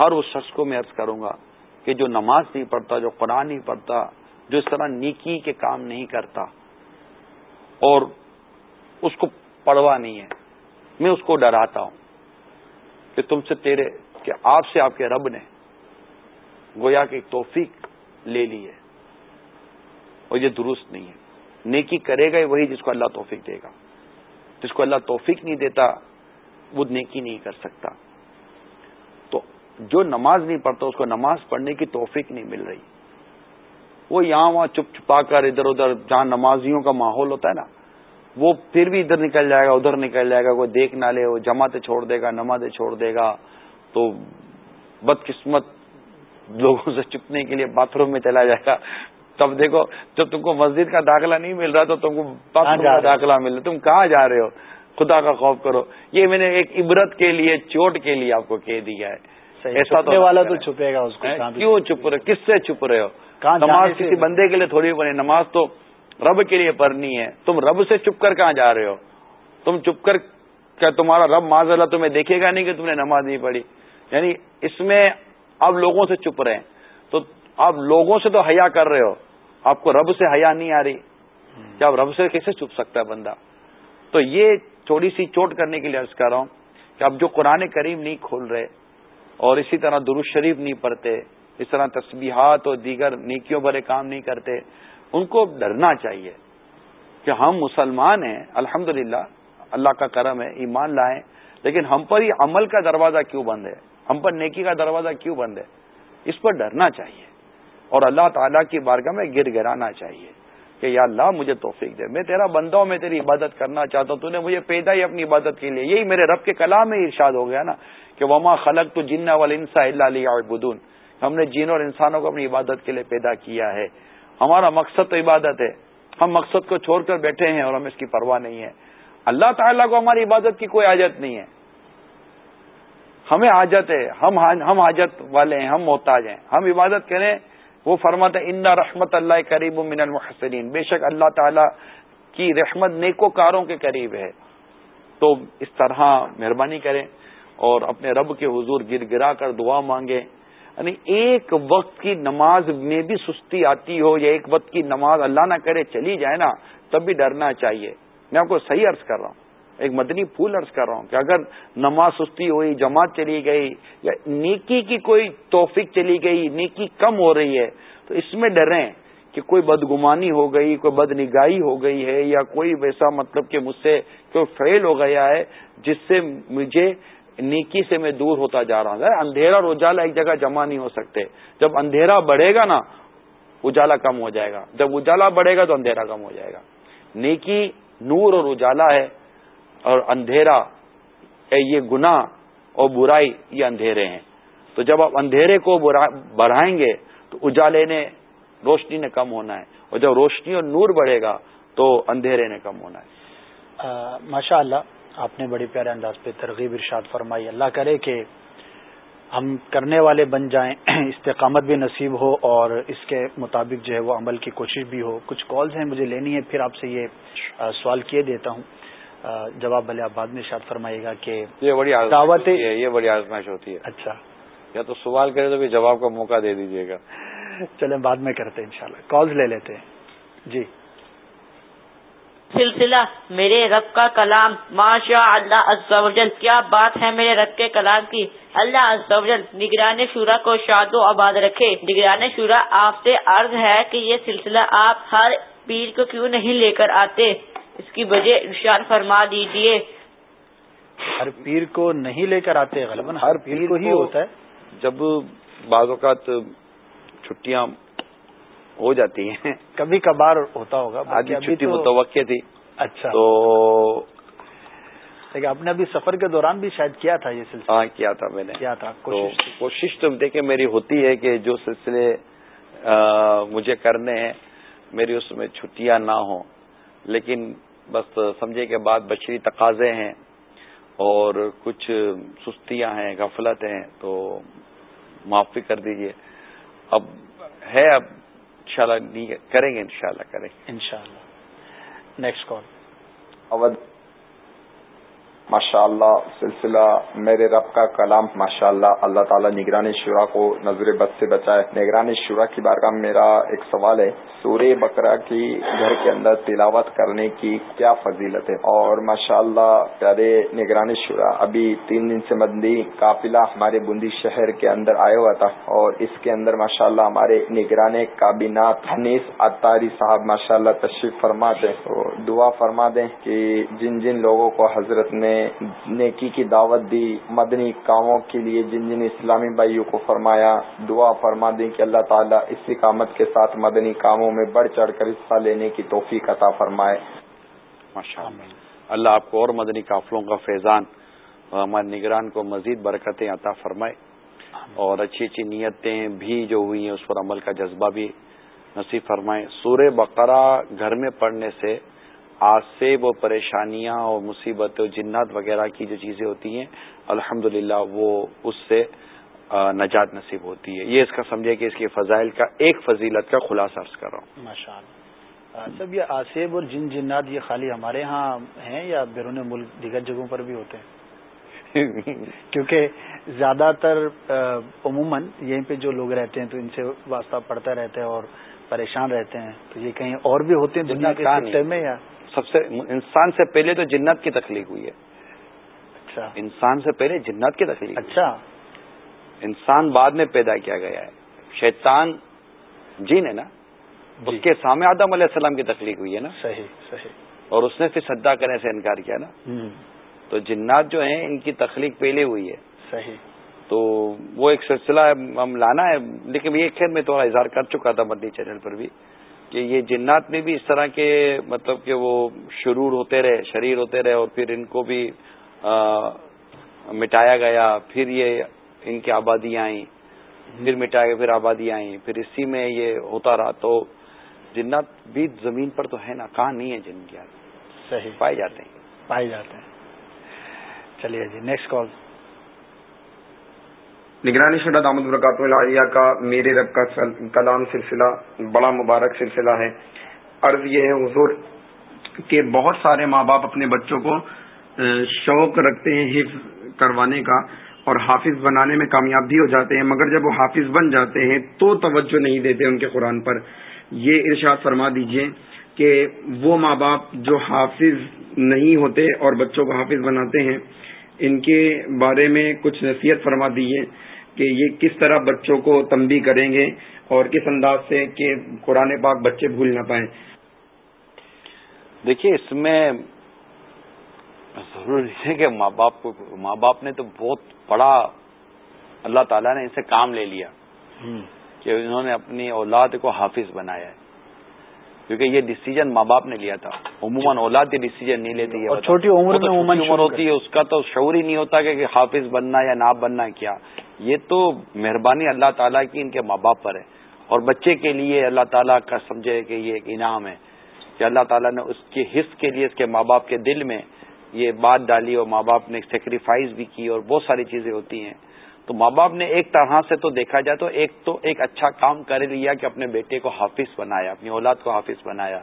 ہر اس شخص کو میں عرض کروں گا کہ جو نماز نہیں پڑھتا جو قرآن نہیں پڑھتا جو اس طرح نیکی کے کام نہیں کرتا اور اس کو پڑھوا نہیں ہے میں اس کو ڈراتا ہوں۔ کہ تم سے تیرے کہ آپ سے آپ کے رب نے گویا کہ توفیق لے لی ہے اور یہ درست نہیں ہے۔ نیکی کرے گا وہی جس کو اللہ توفیق دے گا۔ جس کو اللہ توفیق نہیں دیتا، وہ نیکی نہیں کر سکتا۔ تو جو نماز نہیں پڑھتا، اس کو نماز پڑھنے کی توفیق نہیں مل رہی۔ وہ یہاں وہاں چپ چھپا کر ادھر ادھر، جہاں نمازیوں کا ماحول ہوتا ہے نا وہ پھر بھی ادھر نکل جائے گا ادھر نکل جائے گا کوئی دیکھ نہ لے وہ جماعتیں چھوڑ دے گا نمازیں چھوڑ دے گا تو بدقسمت لوگوں سے چپنے کے لیے باتھ روم میں چلا جائے گا۔ تب دیکھو جب تم کو مسجد کا داخلہ نہیں مل رہا تو تم کو باتھ روم کا داخلہ مل رہا تم کہاں جا رہے ہو؟ خدا کا خوف کرو۔ یہ میں نے ایک عبرت کے لیے چوٹ کے لیے آپ کو کہہ دیا ہے۔ ایسا تو والا تو چھپے گا اس کو کیوں چھپ رہے کس سے چھپ رہے ہو؟ نماز کسی بندے کے لیے تھوڑی بنی نماز تو رب کے لیے پڑھنی ہے۔ تم رب سے چپ کر کہاں جا رہے ہو؟ تم چپ کر کیا تمہارا رب ماض اللہ تمہیں دیکھے گا نہیں کہ تم نے نماز نہیں پڑھی۔ یعنی اس میں آپ لوگوں سے چپ رہے ہیں تو آپ لوگوں سے تو حیا کر رہے ہو۔ آپ کو رب سے حیا نہیں آ رہی۔ کیا آپ رب سے کیسے چپ سکتا ہے بندہ؟ تو یہ تھوڑی سی چوٹ کرنے کے لیے عرض کر رہا ہوں کہ اب جو قرآن کریم نہیں کھول رہے اور اسی طرح درست شریف نہیں پڑھتے، اس طرح تسبیحات اور دیگر نیکیوں بھرے کام نہیں کرتے ان کو ڈرنا چاہیے کہ ہم مسلمان ہیں الحمد اللہ کا کرم ہے، ایمان لائیں، لیکن ہم پر یہ عمل کا دروازہ کیوں بند ہے؟ ہم پر نیکی کا دروازہ کیوں بند ہے؟ اس پر ڈرنا چاہیے۔ اور اللہ تعالیٰ کی بارگاہ میں گر گرانا چاہیے کہ یا اللہ مجھے توفیق دے، میں تیرا بندہ ہوں، میں تیری عبادت کرنا چاہتا ہوں، تو نے مجھے پیدا ہی اپنی عبادت کے لیے، یہی میرے رب کے کلام میں ارشاد ہو گیا نا کہ وما خلق تو جن وال انسا اللہ بدون ہم نے جن اور انسانوں کو اپنی عبادت کے لیے پیدا کیا ہے۔ ہمارا مقصد تو عبادت ہے۔ ہم مقصد کو چھوڑ کر بیٹھے ہیں اور ہمیں اس کی پرواہ نہیں ہے اللہ تعالیٰ کو ہماری عبادت کی کوئی عادت نہیں ہے۔ ہمیں حاجت ہے۔ ہم ہم حاجت والے ہیں، ہم محتاج ہیں۔ ہم عبادت کریں۔ وہ فرمت ان رحمت اللہ قریب من المحسنین بے شک اللہ تعالی کی رحمت نیکو کاروں کے قریب ہے۔ تو اس طرح مہربانی کریں اور اپنے رب کے حضور گر گرا کر دعا مانگیں۔ یعنی ایک وقت کی نماز میں بھی سستی آتی ہو یا ایک وقت کی نماز اللہ نہ کرے چلی جائے نا، تب بھی ڈرنا چاہیے۔ میں آپ کو صحیح عرض کر رہا ہوں۔ ایک مدنی پھول عرض کر رہا ہوں کہ اگر نماز سستی ہوئی، جماعت چلی گئی یا نیکی کی کوئی توفیق چلی گئی، نیکی کم ہو رہی ہے، تو اس میں ڈریں کہ کوئی بدگمانی ہو گئی، کوئی بد نگاہی ہو گئی ہے یا کوئی ویسا مطلب کہ مجھ سے کوئی فیل ہو گیا ہے، جس سے مجھے نیکی سے میں دور ہوتا جا رہا ہوں۔ اندھیرا اور اجالا ایک جگہ جمع نہیں ہو سکتے۔ جب اندھیرا بڑھے گا نا، اجالا کم ہو جائے گا۔ جب اجالا بڑھے گا تو اندھیرا کم ہو جائے گا۔ نیکی نور اور اجالا ہے اور اندھیرا یہ گنا اور برائی، یہ اندھیرے ہیں۔ تو جب آپ اندھیرے کو بڑھائیں گے تو اجالے نے روشنی نے کم ہونا ہے۔ اور جب روشنی اور نور بڑھے گا تو اندھیرے نے کم ہونا ہے۔ ماشاء اللہ آپ نے بڑے پیارے انداز پہ ترغیب ارشاد فرمائی۔ اللہ کرے کہ ہم کرنے والے بن جائیں استقامت بھی نصیب ہو اور اس کے مطابق جو ہے وہ عمل کی کوشش بھی ہو۔ کچھ کالز ہیں مجھے لینی ہے پھر آپ سے یہ سوال کیے دیتا ہوں۔ جواب بھلے آپ بعد میں شاد فرمائیے گا کہ یہ بڑی دعوت یہ بڑی آزمائش ہوتی ہے۔ اچھا۔ یا تو سوال کرے تو بھی جواب کا موقع دے دیجیے گا۔ چلیں بعد میں کرتے ہیں انشاءاللہ۔ کالز لے لیتے ہیں۔ جی۔ سلسلہ میرے رب کا کلام ماشاء اللہ کیا بات ہے میرے رب کے کلام کی؟ اللہ نگران شورا کو شاد و آباد رکھے۔ نگران شورا آپ سے عرض ہے کہ یہ سلسلہ آپ ہر پیر کو کیوں نہیں لے کر آتے؟ اس کی وجہ ارشاد فرما دیجیے ہر پیر کو نہیں لے کر آتے غالباً ہر پیر کو ہی ہوتا ہے۔ جب بعض اوقات چھٹیاں ہو جاتی ہیں۔ کبھی کبھار ہوتا ہوگا آج چھٹی متوقع تھی۔ اچھا۔ تو آپ نے ابھی سفر کے دوران بھی شاید کیا تھا یہ سلسلہ؟ ہاں کیا تھا میں نے۔ کیا تھا؟ کوشش تو دیکھیں میری ہوتی ہے کہ جو سلسلے مجھے کرنے ہیں میری اس میں چھٹیاں نہ ہوں۔ لیکن بس سمجھے کہ بعد بچری تقاضے ہیں اور کچھ سستیاں ہیں غفلت ہیں تو معافی کر دیجیے۔ اب ہے اب انشاءاللہ کریں گے انشاءاللہ کریں گے۔ انشاءاللہ۔ نیکسٹ کال ماشاء اللہ سلسلہ میرے رب کا کلام ماشاء اللہ اللہ تعالیٰ نگرانی شورا کو نظر بد سے بچائے۔ نگرانی شورا کی بارگاہ میرا ایک سوال ہے، سورہ بکرا کی گھر کے اندر تلاوت کرنے کی کیا فضیلت ہے؟ اور ماشاء اللہ پیارے نگرانی شورا، ابھی تین دن سے مندی قافلہ ہمارے بندی شہر کے اندر آیا ہوا تھا اور اس کے اندر ماشاء اللہ ہمارے نگران کابینات حنیف اتاری صاحب ماشاء اللہ تشریف فرما دیں تو دعا فرما دیں کہ جن جن لوگوں کو حضرت نے نیکی کی دعوت دی، مدنی کاموں کے لیے جن جن اسلامی بھائیوں کو فرمایا، دعا فرما دی کہ اللہ تعالیٰ اس کامت کے ساتھ مدنی کاموں میں بڑھ چڑھ کر حصہ لینے کی توفیق عطا فرمائے۔ اللہ۔ اللہ آپ کو اور مدنی قافلوں کا فیضان اور ہمارے نگران کو مزید برکتیں عطا فرمائے۔ اور اچھی اچھی نیتیں بھی جو ہوئی ہیں، اس پر عمل کا جذبہ بھی نصیب فرمائے۔ سورہ بقرہ گھر میں پڑھنے سے آسیب و پریشانیاں اور مصیبت و جنات وغیرہ کی جو چیزیں ہوتی ہیں الحمد وہ اس سے نجات نصیب ہوتی ہے۔ یہ اس کا سمجھے کہ اس کے فضائل کا ایک فضیلت کا خلاصہ عرض کر رہا ہوں۔ ماشاء اللہ سب یہ آسیب اور جن جنات یہ خالی ہمارے ہاں ہیں یا بیرون ملک دیگر جگہوں پر بھی ہوتے ہیں؟ *laughs* کیونکہ زیادہ تر عموماً یہیں پہ جو لوگ رہتے ہیں تو ان سے واسطہ پڑتا رہتا ہے اور پریشان رہتے ہیں۔ تو یہ کہیں اور بھی ہوتے ہیں دنیا کے میں یا؟ سب سے انسان سے پہلے تو جنت کی تخلیق ہوئی ہے۔ اچھا۔ انسان سے پہلے جنت کی تخلیق اچھا۔ انسان بعد میں پیدا کیا گیا ہے۔ شیطان جین ہے نا جی۔ اس کے سامنے آدم علیہ السلام کی تخلیق ہوئی ہے نا۔ صحیح صحیح۔ اور اس نے پھر سدا کرنے سے انکار کیا نا۔ تو جنات جو ہیں ان کی تخلیق پہلے ہوئی ہے۔ صحیح۔ تو وہ ایک سلسلہ ہم لانا ہے لیکن یہ خیر میں تھوڑا اظہار کر چکا تھا مدنی چینل پر بھی۔ کہ یہ جنات میں بھی اس طرح کے مطلب کہ وہ شرور ہوتے رہے شریر ہوتے رہے اور پھر ان کو بھی مٹایا گیا پھر یہ ان کی آبادیاں آئیں پھر مٹایا گیا پھر آبادی آئیں پھر اسی میں یہ ہوتا رہا۔ تو جنات بھی زمین پر تو ہے نا کہاں نہیں ہے جن کی صحیح۔ پائے جاتے ہیں۔ پائے جاتے ہیں۔ چلیے جی نیکسٹ کال نگرانی شدہ دامد برکات العالیہ کا میرے رب کا کلام سلسلہ، بڑا مبارک سلسلہ ہے۔ عرض یہ ہے حضور کہ بہت سارے ماں باپ اپنے بچوں کو شوق رکھتے ہیں حفظ کروانے کا اور حافظ بنانے میں کامیاب بھی ہو جاتے ہیں، مگر جب وہ حافظ بن جاتے ہیں تو توجہ نہیں دیتے ان کے قرآن پر۔ یہ ارشاد فرما دیجیے کہ وہ ماں باپ جو حافظ نہیں ہوتے اور بچوں کو حافظ بناتے ہیں ان کے بارے میں کچھ نصیحت فرما دیجیے کہ یہ کس طرح بچوں کو تمبی کریں گے اور کس انداز سے کہ قرآن پاک بچے بھول نہ پائیں۔ دیکھیے اس میں ضروری ہے کہ ماں باپ کو ماں باپ نے تو بہت بڑا اللہ تعالیٰ نے ان سے کام لے لیا کہ انہوں نے اپنی اولاد کو حافظ بنایا ہے۔ کیونکہ یہ ڈسیزن ماں باپ نے لیا تھا۔ عموماً اولاد یہ ڈسیزن نہیں لیتی ہے چھوٹی عمر میں عمر ہوتی ہے اس کا تو شعور ہی نہیں ہوتا کہ حافظ بننا یا نہ بننا کیا۔ یہ تو مہربانی اللہ تعالیٰ کی ان کے ماں باپ پر ہے۔ اور بچے کے لیے اللہ تعالیٰ کا سمجھے کہ یہ ایک انعام ہے کہ اللہ تعالیٰ نے اس کے حص کے لیے اس کے ماں باپ کے دل میں یہ بات ڈالی اور ماں باپ نے سیکریفائز بھی کی اور بہت ساری چیزیں ہوتی ہیں۔ تو ماں باپ نے ایک طرح سے تو دیکھا جائے تو ایک تو ایک اچھا کام کر لیا کہ اپنے بیٹے کو حافظ بنایا، اپنی اولاد کو حافظ بنایا۔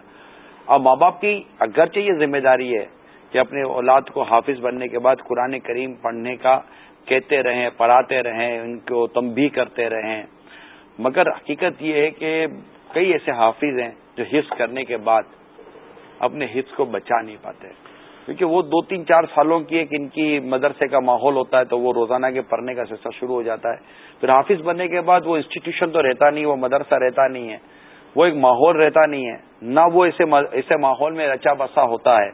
اور ماں باپ کی اگرچہ یہ ذمہ داری ہے کہ اپنے اولاد کو حافظ بننے کے بعد قرآن کریم پڑھنے کا کہتے رہیں، پڑھاتے رہیں، ان کو تمبی کرتے رہیں۔ مگر حقیقت یہ ہے کہ کئی ایسے حافظ ہیں جو حص کرنے کے بعد اپنے حص کو بچا نہیں پاتے۔ کیونکہ وہ دو تین چار سالوں کی ایک ان کی مدرسے کا ماحول ہوتا ہے تو وہ روزانہ کے پڑھنے کا سلسلہ شروع ہو جاتا ہے۔ پھر حافظ بننے کے بعد وہ انسٹیٹیوشن تو رہتا نہیں، وہ مدرسہ رہتا نہیں ہے۔ وہ ایک ماحول رہتا نہیں ہے۔ نہ وہ ایسے ایسے ماحول میں رچا بسا ہوتا ہے۔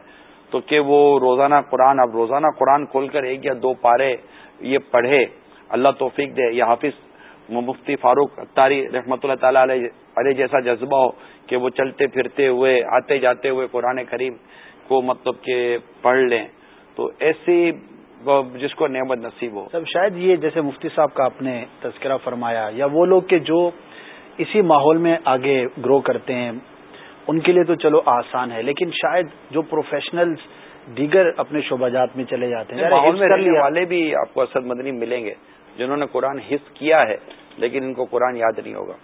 تو کہ وہ روزانہ قرآن، اب روزانہ قرآن کھول کر ایک یا دو پارے یہ پڑھے، اللہ توفیق دے یا حافظ مفتی فاروق اختاری رحمۃ اللہ تعالی علیہ جیسا جذبہ ہو کہ وہ چلتے پھرتے ہوئے، آتے جاتے ہوئے قرآن کریم کو مطلب کہ پڑھ لیں تو ایسی جس کو نعمت نصیب ہو۔ سب شاید یہ جیسے مفتی صاحب کا آپ نے تذکرہ فرمایا یا وہ لوگ کہ جو اسی ماحول میں آگے گرو کرتے ہیں ان کے لیے تو چلو آسان ہے لیکن شاید جو پروفیشنل دیگر اپنے شعبہ جات میں چلے جاتے ہیں ماحول میں رہنے والے بھی آپ کو اسد مدنی ملیں گے جنہوں نے قرآن حص کیا ہے لیکن ان کو قرآن یاد نہیں ہوگا۔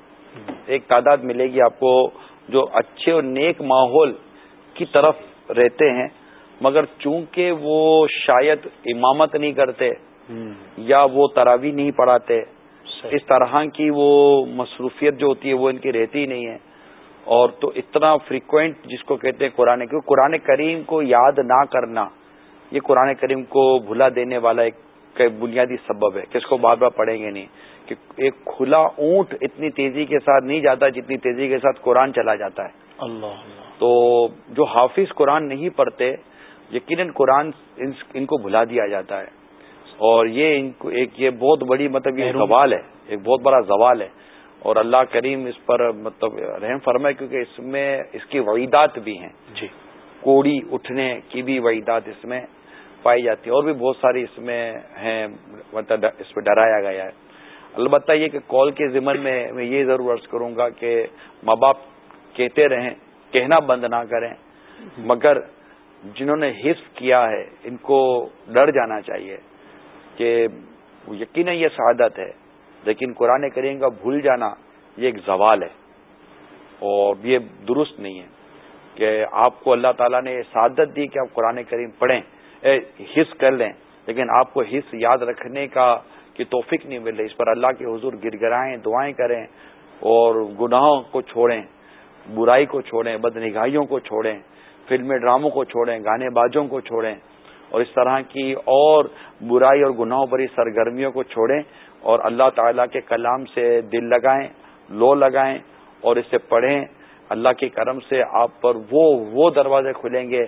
ایک تعداد ملے گی آپ کو جو اچھے اور نیک ماحول کی طرف رہتے ہیں مگر چونکہ وہ شاید امامت نہیں کرتے یا وہ تراوی نہیں پڑھاتے اس طرح کی وہ مصروفیت جو ہوتی ہے وہ ان کی رہتی نہیں ہے۔ اور تو اتنا فریکوینٹ جس کو کہتے ہیں قرآن کیوں قرآن کریم کو یاد نہ کرنا یہ قرآن کریم کو بھلا دینے والا ایک بنیادی سبب ہے کہ اس کو بار بار پڑھیں گے نہیں۔ کہ ایک کھلا اونٹ اتنی تیزی کے ساتھ نہیں جاتا جتنی تیزی کے ساتھ قرآن چلا جاتا ہے۔ اللہ۔ تو جو حافظ قرآن نہیں پڑھتے یقیناً قرآن ان کو بھلا دیا جاتا ہے۔ اور یہ ان کو ایک یہ بہت بڑی مطلب یہ زوال ہے ایک بہت بڑا زوال ہے۔ اور اللہ کریم اس پر مطلب رحم فرمائے کیونکہ اس میں اس کی وعیدات بھی ہیں۔ جی۔ کوڑی اٹھنے کی بھی وعیدات اس میں پائی جاتی ہے اور بھی بہت ساری اس میں ہیں مطلب اس پہ ڈرایا گیا ہے۔ البتہ یہ کہ کال کے ذمن میں میں یہ ضرور عرض کروں گا کہ ماں باپ کہتے رہیں کہنا بند نہ کریں۔ مگر جنہوں نے حص کیا ہے، ان کو ڈر جانا چاہیے کہ یقیناً یہ سعادت ہے۔ لیکن قرآن کریم کا بھول جانا یہ ایک زوال ہے۔ اور یہ درست نہیں ہے کہ آپ کو اللہ تعالیٰ نے سعادت دی کہ آپ قرآن کریم پڑھیں حص کر لیں۔ لیکن آپ کو حص یاد رکھنے کا کی توفیق نہیں مل رہی۔ اس پر اللہ کے حضور گر گرائیں دعائیں کریں اور گناہوں کو چھوڑیں۔ برائی کو چھوڑیں بد نگاہیوں کو چھوڑیں، فلمیں، ڈراموں کو چھوڑیں، گانے بازوں کو چھوڑیں اور اس طرح کی اور برائی اور گناہوں بری سرگرمیوں کو چھوڑیں اور اللہ تعالی کے کلام سے دل لگائیں، لو لگائیں اور اسے پڑھیں۔ اللہ کے کرم سے آپ پر وہ وہ دروازے کھلیں گے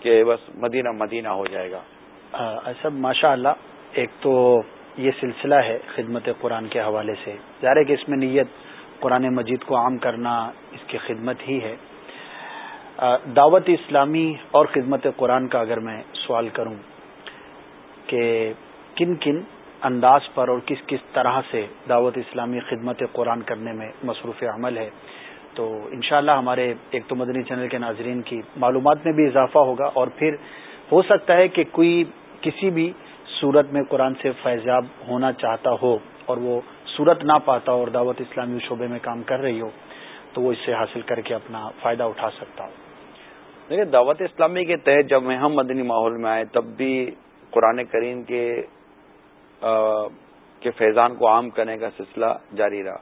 کہ بس مدینہ مدینہ ہو جائے گا۔ ایسا ماشاء اللہ ایک تو یہ سلسلہ ہے خدمت قرآن کے حوالے سے۔ ظاہر ہے کہ اس میں نیت قرآن مجید کو عام کرنا کی خدمت ہی ہے۔ دعوت اسلامی اور خدمت قرآن کا اگر میں سوال کروں کہ کن کن انداز پر اور کس کس طرح سے دعوت اسلامی خدمت قرآن کرنے میں مصروف عمل ہے، تو انشاءاللہ ہمارے ایک تو مدنی چینل کے ناظرین کی معلومات میں بھی اضافہ ہوگا اور پھر ہو سکتا ہے کہ کوئی کسی بھی صورت میں قرآن سے فیضیاب ہونا چاہتا ہو اور وہ صورت نہ پاتا اور دعوت اسلامی شعبے میں کام کر رہی ہو۔ تو وہ اس سے حاصل کر کے اپنا فائدہ اٹھا سکتا ہو۔ دیکھیے دعوت اسلامی کے تحت جب میں ہم مدنی ماحول میں آئے تب بھی قرآن کریم کے کے فیضان کو عام کرنے کا سلسلہ جاری رہا۔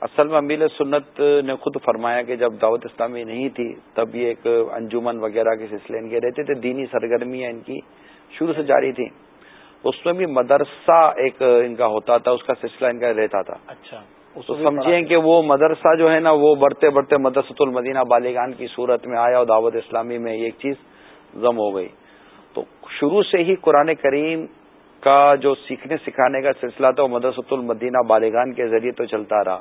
اصل میں امیل سنت نے خود فرمایا کہ جب دعوت اسلامی نہیں تھی تب یہ ایک انجمن وغیرہ کے سلسلے ان کے رہتے تھے دینی سرگرمیاں ان کی شروع سے جاری تھیں۔ اس میں بھی مدرسہ ایک ان کا ہوتا تھا اس کا سلسلہ ان کا رہتا تھا۔ اچھا۔ تو سمجھیں کہ وہ مدرسہ جو ہے نا وہ بڑھتے بڑھتے مدرسۃ المدینہ بالیگان کی صورت میں آیا اور دعوت اسلامی میں ایک چیز ضم ہو گئی۔ تو شروع سے ہی قرآن کریم کا جو سیکھنے سکھانے کا سلسلہ تھا وہ مدرسۃ المدینہ بالیگان کے ذریعے تو چلتا رہا۔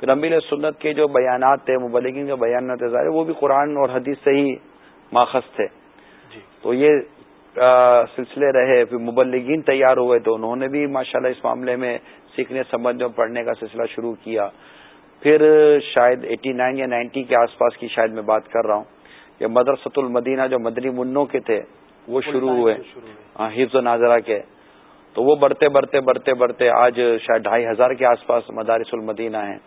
پھر امیل سنت کے جو بیانات تھے مبلگین کے بیانات وہ بھی قرآن اور حدیث سے ہی ماخذ تھے۔ جی۔ تو یہ سلسلے رہے پھر مبلگین تیار ہوئے تو انہوں نے بھی ماشاءاللہ اس معاملے میں سیکھنے سمجھنے اور پڑھنے کا سلسلہ شروع کیا۔ پھر شاید ایٹی نائن یا نائنٹی کے آس پاس کی شاید میں بات کر رہا ہوں۔ کہ مدرسۃ المدینہ جو مدنی منوں کے تھے وہ شروع ہوئے۔ ہاں حفظ و ناظرہ کے۔ تو وہ بڑھتے بڑھتے بڑھتے بڑھتے آج شاید ڈھائی ہزار کے آس پاس مدارس المدینہ ہیں۔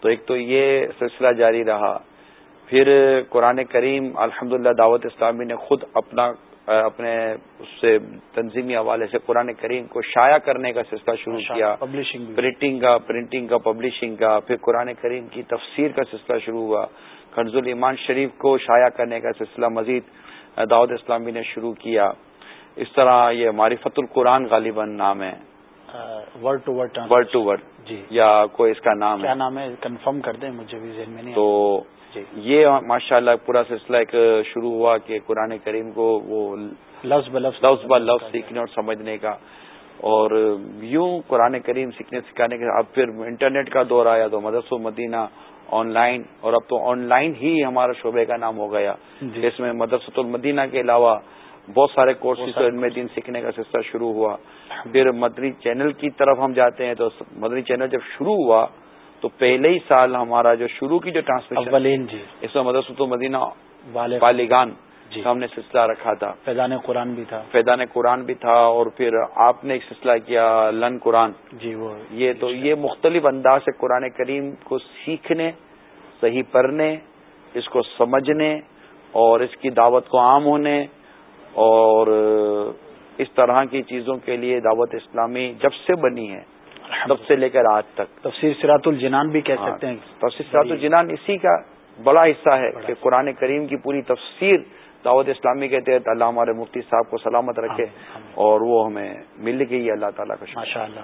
تو ایک تو یہ سلسلہ جاری رہا۔ پھر قرآن کریم الحمدللہ دعوت اسلامی نے خود اپنا اپنے اس سے تنظیمی حوالے سے قرآن کریم کو شائع کرنے کا سلسلہ شروع کیا پبلشنگ پرنٹنگ کا پرنٹنگ کا پبلشنگ کا پھر قرآن کریم کی تفسیر کا سلسلہ شروع ہوا۔ کنز المان شریف کو شائع کرنے کا سلسلہ مزید دعوت اسلامی نے شروع کیا۔ اس طرح یہ معرفت القرآن غالباً نام ہے۔ Word to word word to word جی۔ یا کوئی اس کا نام کیا نام ہے؟ کنفرم کر دیں مجھے بھی ذہن میں نہیں تو جی۔ یہ ماشاء اللہ پورا سلسلہ ایک شروع ہوا کہ قرآن کریم کو وہ لفظ بلفظ لفظ ب لفظ سیکھنے اور سمجھنے کا۔ اور یوں قرآن کریم سیکھنے سکھانے کے اب پھر انٹرنیٹ کا دور آیا تو مدرس مدینہ آن لائن اور اب تو آن لائن ہی ہمارا شعبے کا نام ہو گیا۔ جی۔ اس میں مدرسۃ المدینہ کے علاوہ بہت سارے کورسز ان میں دن سیکھنے کا سلسلہ شروع ہوا۔ پھر مدنی چینل کی طرف ہم جاتے ہیں تو مدنی چینل جب شروع ہوا تو پہلے ہی سال ہمارا جو شروع کی جو ٹرانسمیشن جی۔ اس میں مدرسۃ المدینہ والگان جی۔ ہم نے سلسلہ رکھا تھا۔ فیضان قرآن بھی تھا۔ فیضان قرآن بھی تھا اور پھر آپ نے ایک سلسلہ کیا لن قرآن۔ جی وہ۔ یہ تو یہ مختلف انداز سے قرآن کریم کو سیکھنے صحیح پڑھنے اس کو سمجھنے اور اس کی دعوت کو عام ہونے اور اس طرح کی چیزوں کے لیے دعوت اسلامی جب سے بنی ہے تب سے لے کر آج تک۔ تفسیر سرات الجنان بھی کہہ ہاں، سکتے ہیں۔ تفسیر سرات الجنان اسی کا بڑا حصہ ہے کہ قرآن کریم کی پوری تفسیر دعوت اسلامی کے تحت اللہ ہمارے مفتی صاحب کو سلامت رکھے اور وہ ہمیں مل گئی اللہ تعالیٰ کا ماشاء اللہ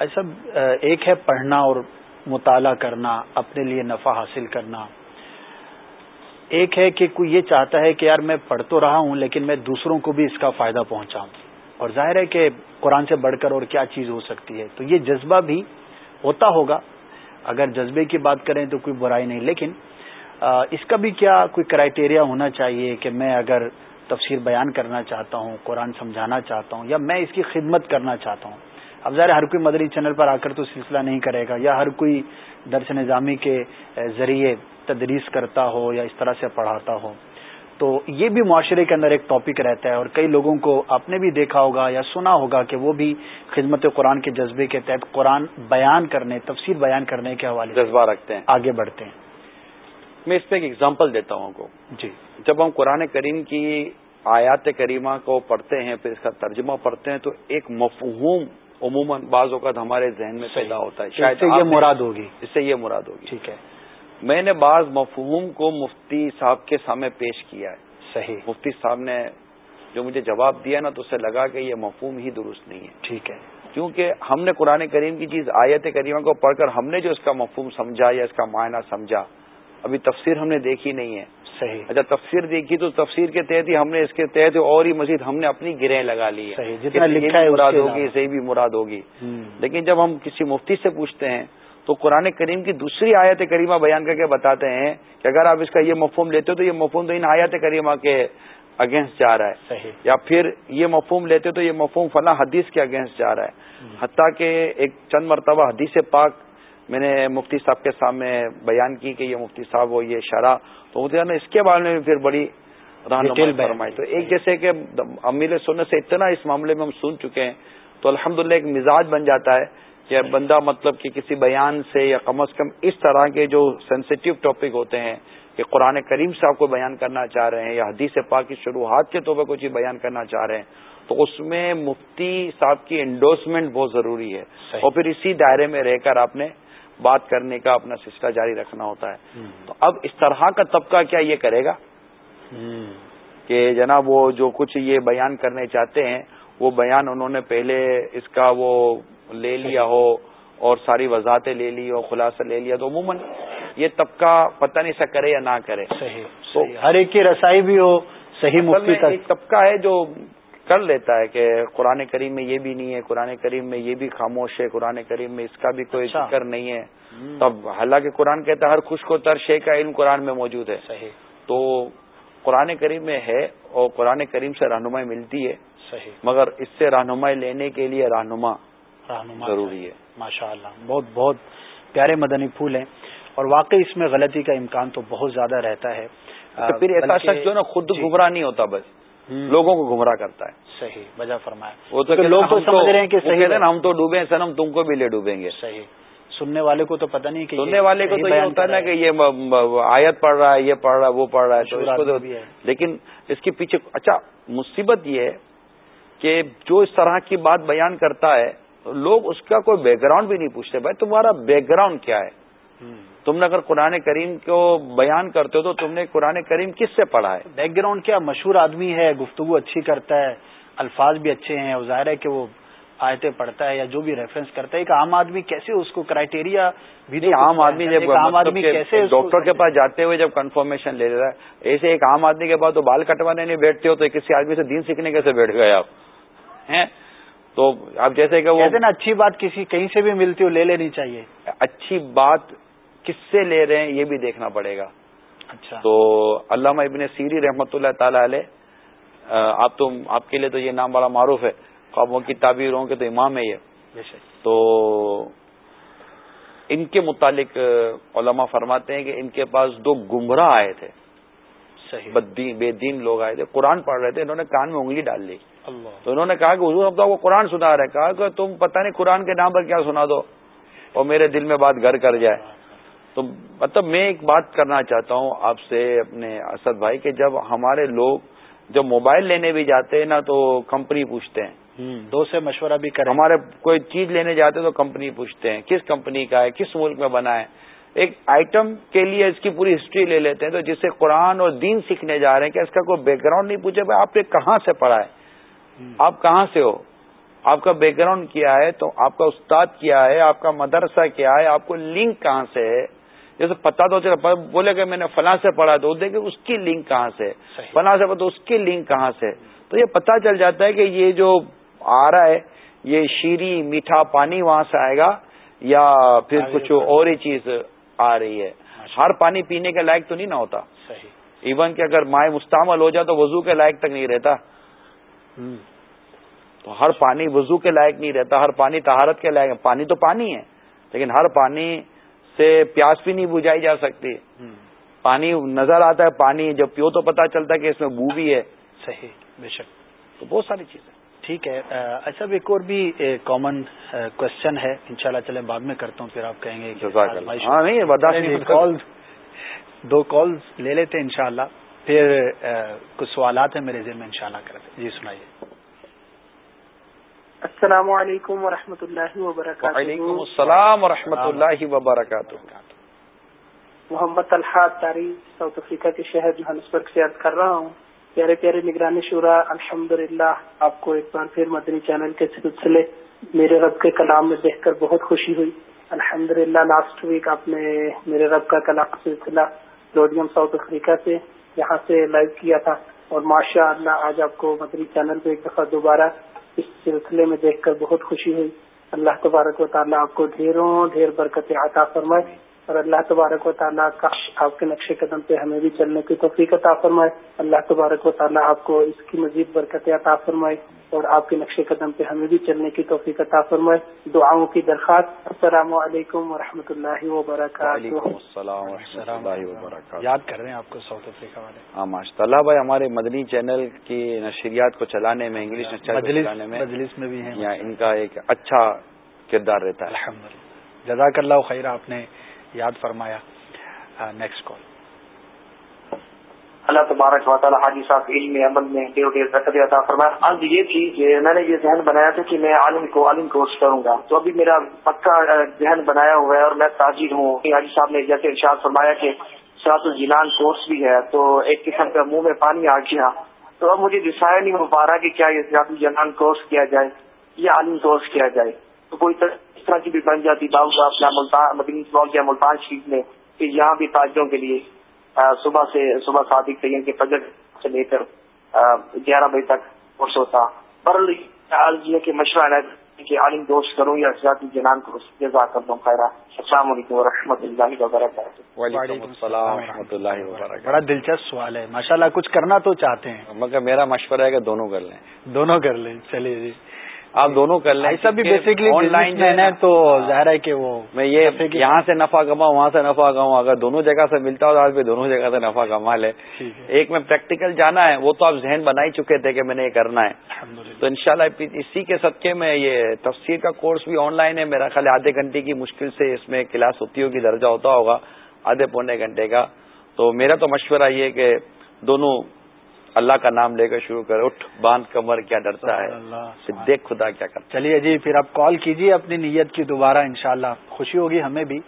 ایسا ایک ہے پڑھنا اور مطالعہ کرنا اپنے لیے نفع حاصل کرنا۔ ایک ہے کہ کوئی یہ چاہتا ہے کہ یار میں پڑھ تو رہا ہوں لیکن میں دوسروں کو بھی اس کا فائدہ پہنچاؤں۔ اور ظاہر ہے کہ قرآن سے بڑھ کر اور کیا چیز ہو سکتی ہے۔ تو یہ جذبہ بھی ہوتا ہوگا۔ اگر جذبے کی بات کریں تو کوئی برائی نہیں، لیکن اس کا بھی کیا کوئی کرائٹیریا ہونا چاہیے کہ میں اگر تفسیر بیان کرنا چاہتا ہوں، قرآن سمجھانا چاہتا ہوں، یا میں اس کی خدمت کرنا چاہتا ہوں۔ اب ظاہر ہر کوئی مدری چینل پر آ کر تو سلسلہ نہیں کرے گا، یا ہر کوئی درس نظامی کے ذریعے تدریس کرتا ہو یا اس طرح سے پڑھاتا ہو۔ تو یہ بھی معاشرے کے اندر ایک ٹاپک رہتا ہے اور کئی لوگوں کو آپ نے بھی دیکھا ہوگا یا سنا ہوگا کہ وہ بھی خدمت قرآن کے جذبے کے تحت قرآن بیان کرنے تفسیر بیان کرنے کے حوالے جذبہ رکھتے ہیں۔ آگے بڑھتے ہیں۔ میں اس پہ ایک ایگزامپل دیتا ہوں کو۔ جی۔ جب ہم قرآن کریم کی آیات کریمہ کو پڑھتے ہیں پھر اس کا ترجمہ پڑھتے ہیں تو ایک مفہوم عموماً بعض اوقات ہمارے ذہن میں پیدا ہوتا ہے۔ شاید یہ مراد ہوگی۔ اس سے یہ مراد ہوگی۔ ٹھیک ہے۔ میں نے بعض مفہوم کو مفتی صاحب کے سامنے پیش کیا ہے۔ صحیح۔ مفتی صاحب نے جو مجھے جواب دیا نا تو اسے لگا کہ یہ مفہوم ہی درست نہیں ہے۔ ٹھیک ہے۔ کیونکہ ہم نے قرآن کریم کی چیز آیت کریمہ کو پڑھ کر ہم نے جو اس کا مفہوم سمجھا یا اس کا معنی سمجھا ابھی تفسیر ہم نے دیکھی نہیں ہے۔ صحیح۔ اچھا تفسیر دیکھی تو تفسیر کے تحت ہی ہم نے اس کے تحت اور ہی مزید ہم نے اپنی گرہیں لگا لی ہے جتنا لکھا ہے مراد ہوگی صحیح بھی مراد ہوگی۔ لیکن جب ہم کسی مفتی سے پوچھتے ہیں تو قرآن کریم کی دوسری آیت کریمہ بیان کر کے بتاتے ہیں کہ اگر آپ اس کا یہ مفہوم لیتے ہو تو یہ مفہوم تو ان آیات کریمہ کے اگینسٹ جا رہا ہے۔ صحیح۔ یا پھر یہ مفہوم لیتے تو یہ مفہوم فلاں حدیث کے اگینسٹ جا رہا ہے۔ حتیٰ کہ ایک چند مرتبہ حدیث پاک میں نے مفتی صاحب کے سامنے بیان کی کہ یہ مفتی صاحب وہ یہ شرح تو نے اس کے بارے میں پھر بڑی فرمائی۔ تو ایک جیسے کہ امیل سننے سے اتنا اس معاملے میں ہم سن چکے ہیں تو الحمدللہ ایک مزاج بن جاتا ہے کہ بندہ مطلب کہ کسی بیان سے یا کم از کم اس طرح کے جو سینسیٹیو ٹاپک ہوتے ہیں کہ قرآن کریم صاحب کو بیان کرنا چاہ رہے ہیں یا حدیث پاک کی شروعات کے طور پر کچھ بیان کرنا چاہ رہے ہیں تو اس میں مفتی صاحب کی انڈورسمنٹ بہت ضروری ہے۔ اور پھر اسی دائرے میں رہ کر آپ نے بات کرنے کا اپنا سلسلہ جاری رکھنا ہوتا ہے۔ تو اب اس طرح کا طبقہ کیا یہ کرے گا؟ کہ جناب وہ جو کچھ یہ بیان کرنے چاہتے ہیں وہ بیان انہوں نے پہلے اس کا وہ لے لیا ہو اور ساری وضاحتیں لے لی ہو خلاصہ لے لیا تو عموماً یہ طبقہ پتہ نہیں سا کرے یا نہ کرے۔ صحیح ہر ایک کی رسائی بھی ہو صحیح ایک طبقہ ہے جو کر لیتا ہے کہ قرآن کریم میں یہ بھی نہیں ہے قرآن کریم میں یہ بھی خاموش ہے قرآن کریم میں اس کا بھی کوئی اچھا۔ ذکر نہیں ہے۔ تب حالانکہ قرآن کہتا ہے ہر خوش کو تر شے کا علم قرآن میں موجود ہے۔ صحیح۔ تو قرآن کریم میں ہے اور قرآن کریم سے رہنمائی ملتی ہے۔ صحیح۔ مگر اس سے رہنمائی لینے کے لیے رہنما رہنما ضروری ہے۔ ماشاء اللہ بہت بہت پیارے مدنی پھول ہیں۔ اور واقعی اس میں غلطی کا امکان تو بہت زیادہ رہتا ہے۔ تو پھر ایسا شخص جو نا خود جی۔ گمراہ نہیں ہوتا بس لوگوں کو گمراہ کرتا ہے۔ صحیح وجہ فرمایا۔ وہ تو لوگ تو سمجھ رہے ہیں کہ صحیح ہم تو ڈوبے سنم تم کو بھی لے ڈوبیں گے۔ صحیح۔ سننے والے کو تو پتہ نہیں کہ سننے والے کو تو یہ ہوتا ہے نا کہ یہ آیت پڑھ رہا ہے یہ پڑھ رہا ہے وہ پڑھ رہا ہے۔ لیکن اس کے پیچھے اچھا مصیبت یہ ہے کہ جو اس طرح کی بات بیان کرتا ہے لوگ اس کا کوئی بیک گراؤنڈ بھی نہیں پوچھتے بھائی تمہارا بیک گراؤنڈ کیا ہے؟ تم نے اگر قرآن کریم کو بیان کرتے ہو تو تم نے قرآن کریم کس سے پڑھا ہے؟ بیک گراؤنڈ کیا؟ مشہور آدمی ہے گفتگو اچھی کرتا ہے الفاظ بھی اچھے ہیں ظاہر ہے کہ وہ آیتیں پڑھتا ہے یا جو بھی ریفرنس کرتا ہے ایک عام آدمی کیسے اس کو کرائٹیریا بھی عام آدمی جب عام آدمی کیسے ڈاکٹر کے پاس جاتے ہوئے جب کنفرمیشن لے رہا ہے ایسے ایک عام آدمی کے پاس تو بال کٹوانے نہیں بیٹھتے ہو تو کسی آدمی سے دین سیکھنے کیسے بیٹھ گئے آپ؟ ہیں؟ تو اب جیسے کہ وہ نا اچھی بات کسی کہیں سے بھی ملتی ہو لے لینی چاہیے۔ اچھی بات کس سے لے رہے ہیں یہ بھی دیکھنا پڑے گا۔ اچھا۔ تو علامہ ابن سیری رحمت اللہ تعالی علیہ آپ تو آپ کے لیے تو یہ نام بڑا معروف ہے۔ خوابوں کی تعبیروں کے تو امام ہے یہ۔ تو ان کے متعلق علماء فرماتے ہیں کہ ان کے پاس دو گمراہ آئے تھے۔ صحیح۔ بے دین لوگ آئے تھے۔ قرآن پڑھ رہے تھے انہوں نے کان میں انگلی ڈال لی۔ تو انہوں نے کہا کہ حضور اب وہ قرآن سنا رہے کہا کہ تم پتہ نہیں قرآن کے نام پر کیا سنا دو اور میرے دل میں بات گھر کر جائے۔ تو مطلب میں ایک بات کرنا چاہتا ہوں آپ سے اپنے اسد بھائی کہ جب ہمارے لوگ جب موبائل لینے بھی جاتے ہیں نا تو کمپنی پوچھتے ہیں۔ دو سے مشورہ بھی کریں۔ ہمارے کوئی چیز لینے جاتے تو کمپنی پوچھتے ہیں کس کمپنی کا ہے کس ملک میں بنا ہے۔ ایک آئٹم کے لیے اس کی پوری ہسٹری لے لیتے ہیں تو جس سے قرآن اور دین سیکھنے جا رہے ہیں کہ اس کا کوئی بیک گراؤنڈ نہیں پوچھے بھائی آپ نے کہاں سے پڑھا ہے؟ آپ کہاں سے ہو؟ آپ کا بیک گراؤنڈ کیا ہے؟ تو آپ کا استاد کیا ہے؟ آپ کا مدرسہ کیا ہے؟ آپ کو لنک کہاں سے ہے؟ جیسے پتا تو چلا بولے کہ میں نے فلاں سے پڑھا تو دیکھے اس کی لنک کہاں سے فلاں سے تو اس کی لنک کہاں سے تو یہ پتا چل جاتا ہے کہ یہ جو آ رہا ہے یہ شیری میٹھا پانی وہاں سے آئے گا یا پھر کچھ اور ہی چیز آ رہی ہے۔ ہر پانی پینے کے لائق تو نہیں نہ ہوتا۔ ایون کہ اگر مائع مستعمل ہو جائے تو وضو کے لائق تک نہیں رہتا۔ تو ہر پانی وضو کے لائق نہیں رہتا ہر پانی تہارت کے لائق پانی تو پانی ہے لیکن ہر پانی سے پیاس بھی نہیں بجھائی جا سکتی۔ پانی نظر آتا ہے پانی جب پیو تو پتا چلتا ہے کہ اس میں بو بھی ہے۔ صحیح بے شک۔ تو بہت ساری چیزیں۔ ٹھیک ہے۔ اچھا ایک اور بھی کامن کوشچن ہے۔ انشاءاللہ چلے بعد میں کرتا ہوں پھر آپ کہیں گے ہاں دو کال لے لیتے انشاءاللہ۔ پھر کچھ سوالات ہیں میرے ذہن میں انشاءاللہ کرتے جی سنائیے۔ السلام علیکم و اللہ وبرکاتہ۔ وعلیکم السلام و اللہ وبرکاتہ۔ محمد الحاظ تاریخ ساؤتھ افریقہ کے شہر جوہانسبرگ سے یاد کر رہا ہوں۔ پیارے پیارے نگرانی شورا الحمد آپ کو ایک بار پھر مدنی چینل کے سلسلے میرے رب کے کلام میں دیکھ کر بہت خوشی ہوئی۔ الحمد للہ لاسٹ ویک آپ نے میرے رب کا کلام سلسلہ لوڈیم ساؤتھ افریقہ سے یہاں سے لائیو کیا تھا اور ماشاء اللہ آج آپ کو مدری چینل پہ ایک دفعہ دوبارہ اس سلسلے میں دیکھ کر بہت خوشی ہوئی۔ اللہ تبارک و تعالیٰ آپ کو ڈھیروں ڈھیر برکت عطا فرمائے۔ اور اللہ تبارک و تعالیٰ کاش آپ کے نقش قدم پہ ہمیں بھی چلنے کی توفیق عطا فرمائے۔ اللہ تبارک و تعالیٰ آپ کو اس کی مزید برکت عطا فرمائے اور آپ کے نقش قدم پہ ہمیں بھی چلنے کی توفیق عطا فرمائے۔ دعاؤں کی درخواست۔ السلام علیکم و اللہ وبرکاتہ۔ یاد کر رہے ہیں آپ کو ساؤتھ افریقہ والے ہاں ماشاء اللہ بھائی ہمارے مدنی چینل کی نشریات کو چلانے میں انگلش چلانے میں میں بھی ہیں۔ ان کا ایک اچھا کردار رہتا ہے۔ الحمد جزاک اللہ خیر آپ نے یاد فرمایا. نیکسٹ کال اللہ تبارک و تعالیٰ حاجی صاحب علم عمل میں عطا فرمایا آج یہ تھی کہ میں نے یہ ذہن بنایا تھا کہ میں عالم کو عالم کورس کروں گا. تو ابھی میرا پکا ذہن بنایا ہوا ہے اور میں تاجر ہوں۔ حاجی صاحب نے جیسے ارشاد فرمایا کہ سرات الجنان کورس بھی ہے، تو ایک قسم کا منہ میں پانی آ گیا۔ تو اب مجھے ڈسائڈ نہیں ہو پا رہا کہ کیا یہ سرات الجنان کورس کیا جائے یا عالم کورس کیا جائے۔ تو کوئی طرح کی بھی بن جاتی باؤ اپنا ملتان مدنی یا ملتان شریف میں کہ یہاں بھی تاجروں کے لیے صبح سے صبح صادق تین کے فجر سے لے کر گیارہ بجے تک کورس ہوتا پر یہ کہ مشورہ کہ عالم دوست کروں یا ذاتی جنان کو جزا کر دوں خیر السلام علیکم و رحمۃ اللہ وبرکاتہ۔ وعلیکم السلام و رحمۃ اللہ وبرکاتہ۔ بڑا دلچسپ سوال ہے۔ ماشاءاللہ کچھ کرنا تو چاہتے ہیں۔ مگر میرا مشورہ ہے کہ دونوں کر لیں۔ دونوں کر لیں۔ چلیے جی۔ آپ دونوں کر لیں۔ ایسا بھی بیسکلی آن لائن ہے تو ظاہر ہے کہ وہ میں یہ یہاں سے نفع کماؤں وہاں سے نفع کماؤں۔ اگر دونوں جگہ سے ملتا ہو تو آج بھی دونوں جگہ سے نفع کما لے۔ ایک میں پریکٹیکل جانا ہے وہ تو آپ ذہن بنا ہی چکے تھے کہ میں نے یہ کرنا ہے۔ تو انشاءاللہ اسی کے صدقے میں یہ تفسیر کا کورس بھی آن لائن ہے۔ میرا خیال آدھے گھنٹے کی مشکل سے اس میں کلاس ہوتی ہوگی درجہ ہوتا ہوگا آدھے پونے گھنٹے کا۔ تو میرا تو مشورہ یہ کہ دونوں اللہ کا نام لے کر شروع کر اٹھ باندھ کمر کیا ڈرتا ہے؟ دیکھ خدا کیا کرتا چلیے جی پھر آپ کال کیجیے اپنی نیت کی دوبارہ انشاءاللہ خوشی ہوگی ہمیں بھی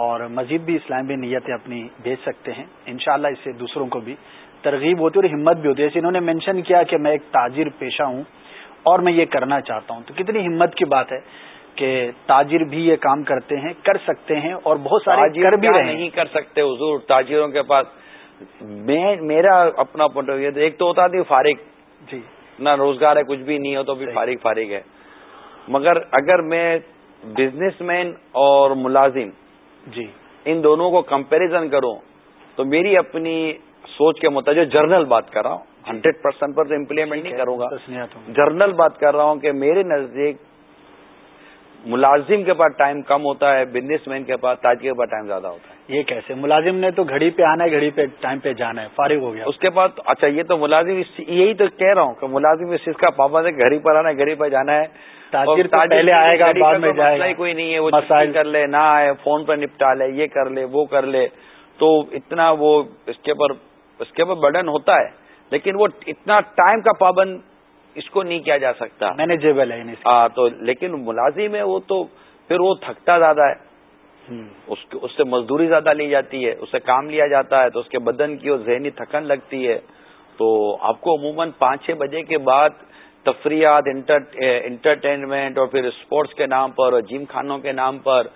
اور مزید بھی اسلام بھی نیتیں اپنی بھیج سکتے ہیں۔ انشاءاللہ اس سے دوسروں کو بھی ترغیب ہوتی ہے اور ہمت بھی ہوتی ہے۔ جیسے انہوں نے مینشن کیا کہ میں ایک تاجر پیشہ ہوں اور میں یہ کرنا چاہتا ہوں۔ تو کتنی ہمت کی بات ہے کہ تاجر بھی یہ کام کرتے ہیں کر سکتے ہیں اور بہت سارے کر بھی نہیں کر سکتے حضور تاجروں کے پاس میں میرا اپنا پوائنٹ آف ایک تو ہوتا تھی فارغ جی۔ نہ روزگار ہے کچھ بھی نہیں ہو تو بھی فارغ فارغ ہے۔ مگر اگر میں بزنس مین اور ملازم جی۔ ان دونوں کو کمپیریزن کروں تو میری اپنی سوچ کے مطابق جرنل بات کر رہا ہوں ہنڈریڈ پرسینٹ پر تو امپلیمنٹ نہیں کروں گا۔ جرنل بات کر رہا ہوں کہ میرے نزدیک ملازم کے پاس ٹائم کم ہوتا ہے بزنس مین کے پاس تاجر کے پاس ٹائم زیادہ ہوتا ہے۔ یہ کیسے؟ ملازم نے تو گھڑی پہ آنا ہے گھڑی پہ ٹائم پہ جانا ہے فارغ ہو گیا۔ اس کے بعد اچھا یہ تو ملازم یہی تو کہہ رہا ہوں کہ ملازم اس چیز کا پابند ہے گھڑی پر آنا ہے گھڑی پہ جانا ہے۔ تاجر پہلے آئے گا بعد میں جائے گا۔ کوئی نہیں ہے وہ کر لے نہ آئے فون پر نپٹا لے یہ کر لے وہ کر لے۔ تو اتنا وہ اس کے اوپر اس کے اوپر برڈن ہوتا ہے لیکن وہ اتنا ٹائم کا پابند اس کو نہیں کیا جا سکتا۔ مینیجیبل ہے ہاں تو لیکن ملازم ہے وہ تو پھر وہ تھکتا زیادہ ہے۔ اس سے مزدوری زیادہ لی جاتی ہے اس سے کام لیا جاتا ہے تو اس کے بدن کی اور ذہنی تھکن لگتی ہے۔ تو آپ کو عموماً پانچ چھ بجے کے بعد تفریحات انٹرٹینمنٹ اور پھر اسپورٹس کے نام پر اور جم خانوں کے نام پر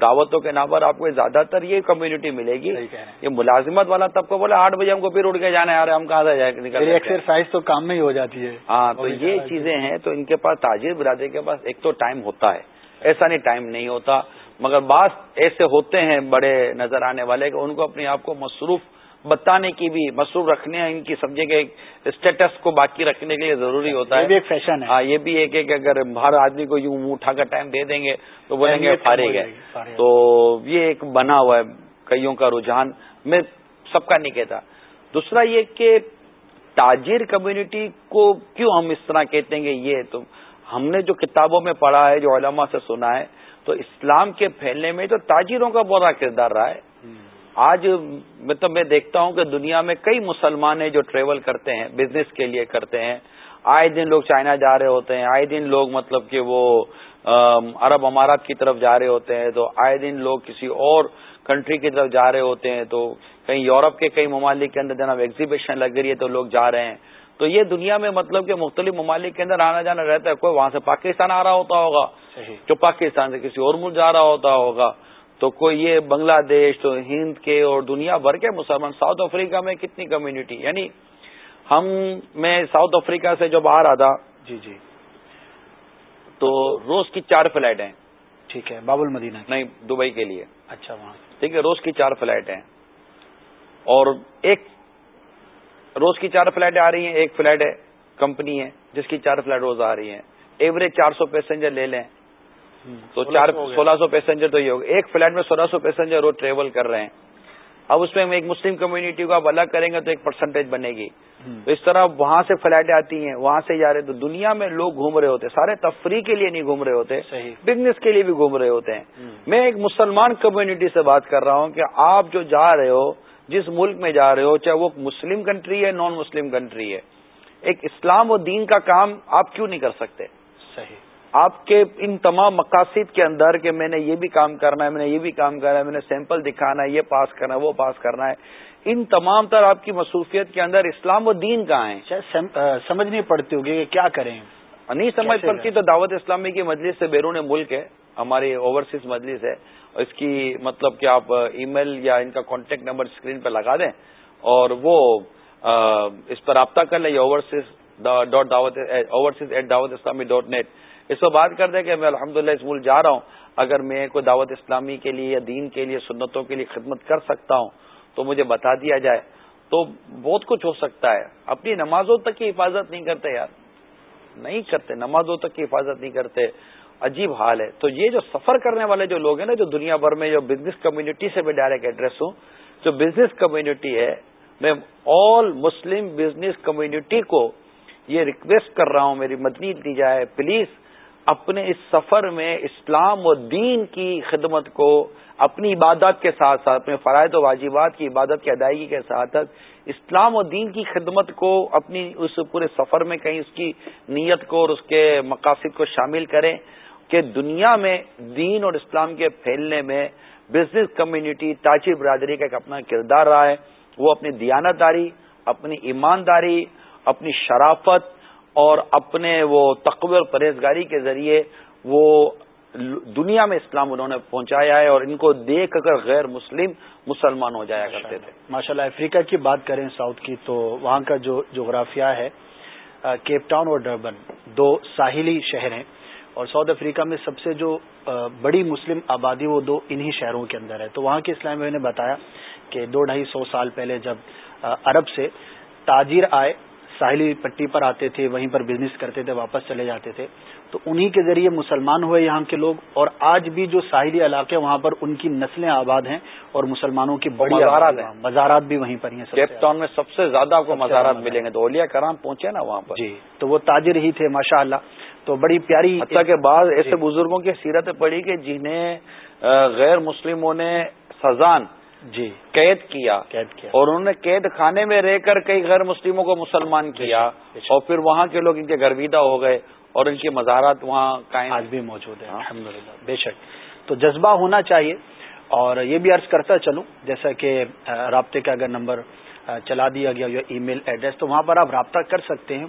دعوتوں کے نام پر آپ کو زیادہ تر یہ کمیونٹی ملے گی یہ ملازمت والا تب کو بولا آٹھ بجے ہم کو پھر اٹھ کے جانا ہے ہم کہاں سے ایکسرسائز تو کام میں ہی ہو جاتی ہے۔ ہاں تو یہ چیزیں ہیں تو ان کے پاس تاجر برادری کے پاس ایک تو ٹائم ہوتا ہے۔ ایسا نہیں ٹائم نہیں ہوتا مگر بعض ایسے ہوتے ہیں بڑے نظر آنے والے کہ ان کو اپنے آپ کو مصروف بتانے کی بھی مصروف رکھنے ان کی سمجھے کہ اسٹیٹس کو باقی رکھنے کے لیے ضروری ہوتا ہے۔ یہ ایک فیشن ہے۔ ہاں یہ بھی ایک کہ اگر ہر آدمی کو یوں اٹھا کر ٹائم دے دیں گے تو بولیں گے فارغ ہے۔ تو یہ ایک بنا ہوا ہے کئیوں کا رجحان۔ میں سب کا نہیں کہتا۔ دوسرا یہ کہ تاجر کمیونٹی کو کیوں ہم اس طرح کہتے ہیں کہ یہ تو ہم نے جو کتابوں میں پڑھا ہے جو علماء سے سنا ہے تو اسلام کے پھیلنے میں تو تاجروں کا بڑا کردار رہا ہے۔ آج مطلب میں دیکھتا ہوں کہ دنیا میں کئی مسلمان ہیں جو ٹریول کرتے ہیں بزنس کے لیے کرتے ہیں۔ آئے دن لوگ چائنا جا رہے ہوتے ہیں آئے دن لوگ مطلب کہ وہ عرب امارات کی طرف جا رہے ہوتے ہیں۔ تو آئے دن لوگ کسی اور کنٹری کی طرف جا رہے ہوتے ہیں۔ تو کہیں یورپ کے کئی ممالک کے اندر جناب ایگزیبیشن لگ رہی ہے تو لوگ جا رہے ہیں۔ تو یہ دنیا میں مطلب کہ مختلف ممالک کے اندر آنا جانا رہتا ہے۔ کوئی وہاں سے پاکستان آ رہا ہوتا ہوگا جو پاکستان سے کسی اور ملک جا رہا ہوتا ہوگا۔ تو کوئی یہ بنگلہ دیش تو ہند کے اور دنیا بھر کے مسلمان ساؤتھ افریقہ میں کتنی کمیونٹی یعنی ہم میں ساؤتھ افریقہ سے جب آ رہا تھا جی جی۔ تو روز کی چار فلائٹ ہیں۔ ٹھیک ہے باب المدینہ نہیں دبئی کے لیے۔ اچھا وہاں۔ ٹھیک ہے روز کی چار فلائٹ ہیں۔ اور ایک روز کی چار فلائٹیں آ رہی ہیں ایک فلائٹ ہے کمپنی ہے جس کی چار فلائٹ روز آ رہی ہیں۔ ایوریج چار سو پیسنجر لے لیں۔ تو چار سولہ سو پیسنجر تو یہ ہوگا ایک فلائٹ میں سولہ سو پیسنجر روز ٹریول کر رہے ہیں۔ اب اس میں ایک مسلم کمیونٹی کو آپ الگ کریں گے تو ایک پرسنٹیج بنے گی۔ تو اس طرح وہاں سے فلائٹیں آتی ہیں وہاں سے جا رہے تو دنیا میں لوگ گھوم رہے ہوتے سارے تفریح کے لیے نہیں گھوم رہے ہوتے بزنس کے لیے بھی گھوم رہے ہوتے ہیں۔ میں ایک مسلمان کمیونٹی سے بات کر رہا ہوں کہ آپ جو جا رہے ہو جس ملک میں جا رہے ہو چاہے وہ مسلم کنٹری ہے نان مسلم کنٹری ہے ایک اسلام و دین کا کام آپ کیوں نہیں کر سکتے؟ صحیح۔ آپ کے ان تمام مقاصد کے اندر کہ میں نے یہ بھی کام کرنا ہے میں نے یہ بھی کام کرنا ہے میں نے سیمپل دکھانا ہے یہ پاس کرنا ہے وہ پاس کرنا ہے۔ ان تمام تر آپ کی مصروفیت کے اندر اسلام و دین کہاں ہے سمجھ نہیں پڑتی ہوگی کہ کیا کریں۔ نہیں سمجھ پڑتی تو دعوت اسلامی کی مجلس سے بیرون ملک ہے ہماری اوورسیز مجلس ہے۔ اس کی مطلب کہ آپ ای میل یا ان کا کانٹیکٹ نمبر اسکرین پہ لگا دیں اور وہ اس پر رابطہ کر لیں overseas dot Dawat overseas at Dawat Islami dot net اس پر بات کر دیں کہ میں الحمد للہ اس ملک جا رہا ہوں، اگر میں کوئی دعوت اسلامی کے لیے یا دین کے لیے، سنتوں کے لیے خدمت کر سکتا ہوں، تو مجھے بتا دیا جائے، تو بہت کچھ ہو سکتا ہے۔ اپنی نمازوں تک کی حفاظت نہیں کرتے یار۔ نہیں کرتے، نمازوں تک کی حفاظت نہیں کرتے۔ عجیب حال ہے۔ تو یہ جو سفر کرنے والے جو لوگ ہیں نا، جو دنیا بھر میں جو بزنس کمیونٹی سے میں ڈائریکٹ ایڈریس ہوں، جو بزنس کمیونٹی ہے، میں آل مسلم بزنس کمیونٹی کو یہ ریکویسٹ کر رہا ہوں، میری مدنی دی جائے پلیز اپنے اس سفر میں اسلام و دین کی خدمت کو اپنی عبادت کے ساتھ ساتھ، اپنے فرائض و واجبات کی عبادت کی ادائیگی کے ساتھ اسلام و دین کی خدمت کو اپنی اس پورے سفر میں کہیں اس کی نیت کو اور اس کے مقاصد کو شامل کریں کہ دنیا میں دین اور اسلام کے پھیلنے میں بزنس کمیونٹی تاجر برادری کا ایک اپنا کردار رہا ہے۔ وہ اپنی دیانتداری، اپنی ایمانداری، اپنی شرافت اور اپنے وہ تقوی اور پرہیزگاری کے ذریعے وہ دنیا میں اسلام انہوں نے پہنچایا ہے اور ان کو دیکھ کر غیر مسلم مسلمان ہو جایا کرتے تھے۔ ماشاء اللہ افریقہ کی بات کریں ساؤتھ کی تو وہاں کا جو جغرافیہ ہے کیپ ٹاؤن اور ڈربن دو ساحلی شہر ہیں۔ اور ساؤتھ افریقہ میں سب سے جو بڑی مسلم آبادی وہ دو انہی شہروں کے اندر ہے۔ تو وہاں کے اسلام نے بتایا کہ دو ڈھائی سو سال پہلے جب عرب سے تاجر آئے ساحلی پٹی پر آتے تھے وہیں پر بزنس کرتے تھے واپس چلے جاتے تھے۔ تو انہی کے ذریعے مسلمان ہوئے یہاں کے لوگ اور آج بھی جو ساحلی علاقے وہاں پر ان کی نسلیں آباد ہیں اور مسلمانوں کی بڑی مزارات ہیں۔ مزارات بھی وہیں پر ہیں۔ کیپ ٹاؤن میں سب سے زیادہ آپ کو مزارات ملیں گے۔ تو اولیا کرام پہنچے نا وہاں پر۔ جی تو وہ تاجر ہی تھے ماشاء اللہ تو بڑی پیاری کے بعد ایسے جی۔ بزرگوں کی سیرت پڑی کہ جنہیں غیر مسلموں نے سزان جی۔ قید کیا۔ قید کیا۔ اور انہوں نے قید خانے میں رہ کر کئی غیر مسلموں کو مسلمان کیا۔ اور پھر وہاں کے لوگ ان کے گرویدہ ہو گئے اور ان کی مزارات وہاں قائم۔ آج بھی موجود ہیں الحمد بے شک۔ تو جذبہ ہونا چاہیے۔ اور یہ بھی عرض کرتا چلوں جیسا کہ رابطے کا اگر نمبر چلا دیا گیا یا ای میل ایڈریس تو وہاں پر آپ رابطہ کر سکتے ہیں۔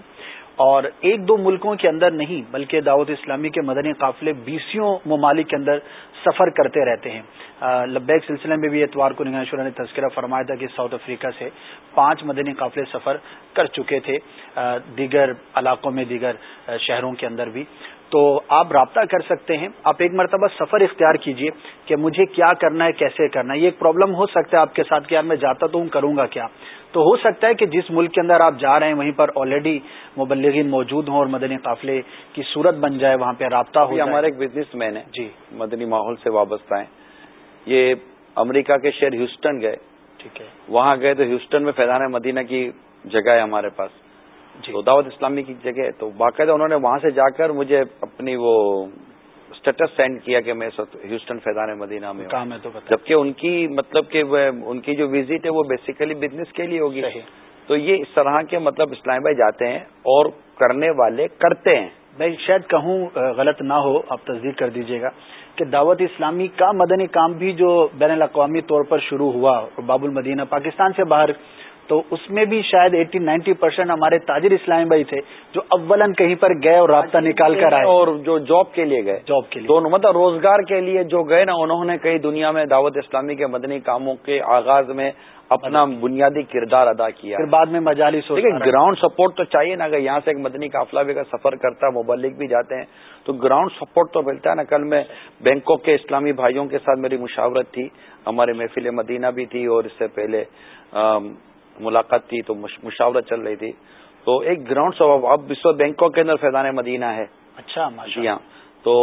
اور ایک دو ملکوں کے اندر نہیں بلکہ دعوت اسلامی کے مدنی قافلے بیسوں ممالک کے اندر سفر کرتے رہتے ہیں۔ لبیک سلسلے میں بھی اتوار کو نگانشورہ نے تذکرہ فرمایا تھا کہ ساؤتھ افریقہ سے پانچ مدنی قافلے سفر کر چکے تھے دیگر علاقوں میں، دیگر شہروں کے اندر بھی۔ تو آپ رابطہ کر سکتے ہیں۔ آپ ایک مرتبہ سفر اختیار کیجیے کہ مجھے کیا کرنا ہے، کیسے کرنا ہے۔ یہ ایک پرابلم ہو سکتا ہے آپ کے ساتھ کہ یار میں جاتا تو ہوں، کروں گا کیا؟ تو ہو سکتا ہے کہ جس ملک کے اندر آپ جا رہے ہیں وہیں پر آلریڈی مبلغین موجود ہوں اور مدنی قافلے کی صورت بن جائے وہاں پہ رابطہ ہو ہمارے ایک بزنس مین ہے۔ جی۔ مدنی ماحول سے وابستہ ہیں۔ یہ امریکہ کے شہر ہیوسٹن گئے۔ ٹھیک ہے۔ وہاں گئے تو ہیوسٹن میں فیضان مدینہ کی جگہ ہے ہمارے پاس۔ جی۔ تو دعوت اسلامی کی جگہ تو باقاعدہ انہوں نے وہاں سے جا کر مجھے اپنی وہ اسٹیٹس سینڈ کیا کہ میں ہیوسٹن فیضان مدینہ میں کام ہے تو جبکہ ان کی مطلب کہ ان کی جو وزٹ ہے وہ بیسیکلی بزنس کے لیے ہوگی۔ تو یہ اس طرح کے مطلب اسلام بھائی جاتے ہیں اور کرنے والے کرتے ہیں۔ میں شاید کہوں غلط نہ ہو آپ تصدیق کر دیجیے گا کہ دعوت اسلامی کا مدنی کام بھی جو بین الاقوامی طور پر شروع ہوا باب المدینہ پاکستان سے باہر تو اس میں بھی شاید ایٹی نائنٹی پرسینٹ ہمارے تاجر اسلامی بھائی تھے جو اولن کہیں پر گئے اور رابطہ نکال کر آئے۔ اور جو جاب کے لیے گئے۔ جاب کے لیے۔ دونوں مطلب روزگار کے لیے جو گئے نا انہوں نے کئی دنیا میں دعوت اسلامی کے مدنی کاموں کے آغاز میں اپنا بنیادی کردار ادا کیا۔ پھر بعد میں مجالی سو گراؤنڈ سپورٹ تو چاہیے نا اگر یہاں سے ایک مدنی قافلہ بھی اگر سفر کرتا ہے مبلک بھی جاتے ہیں تو گراؤنڈ سپورٹ تو ملتا ہے نا۔ کل میں بینکوں کے اسلامی بھائیوں کے ساتھ میری مشاورت تھی ہمارے محفل مدینہ بھی تھی اور اس سے پہلے ملاقات تھی تو مشاورت چل رہی تھی۔ تو ایک گراؤنڈ اب اس وقت بینکاک کے اندر فیضان مدینہ ہے۔ اچھا جی ہاں۔ تو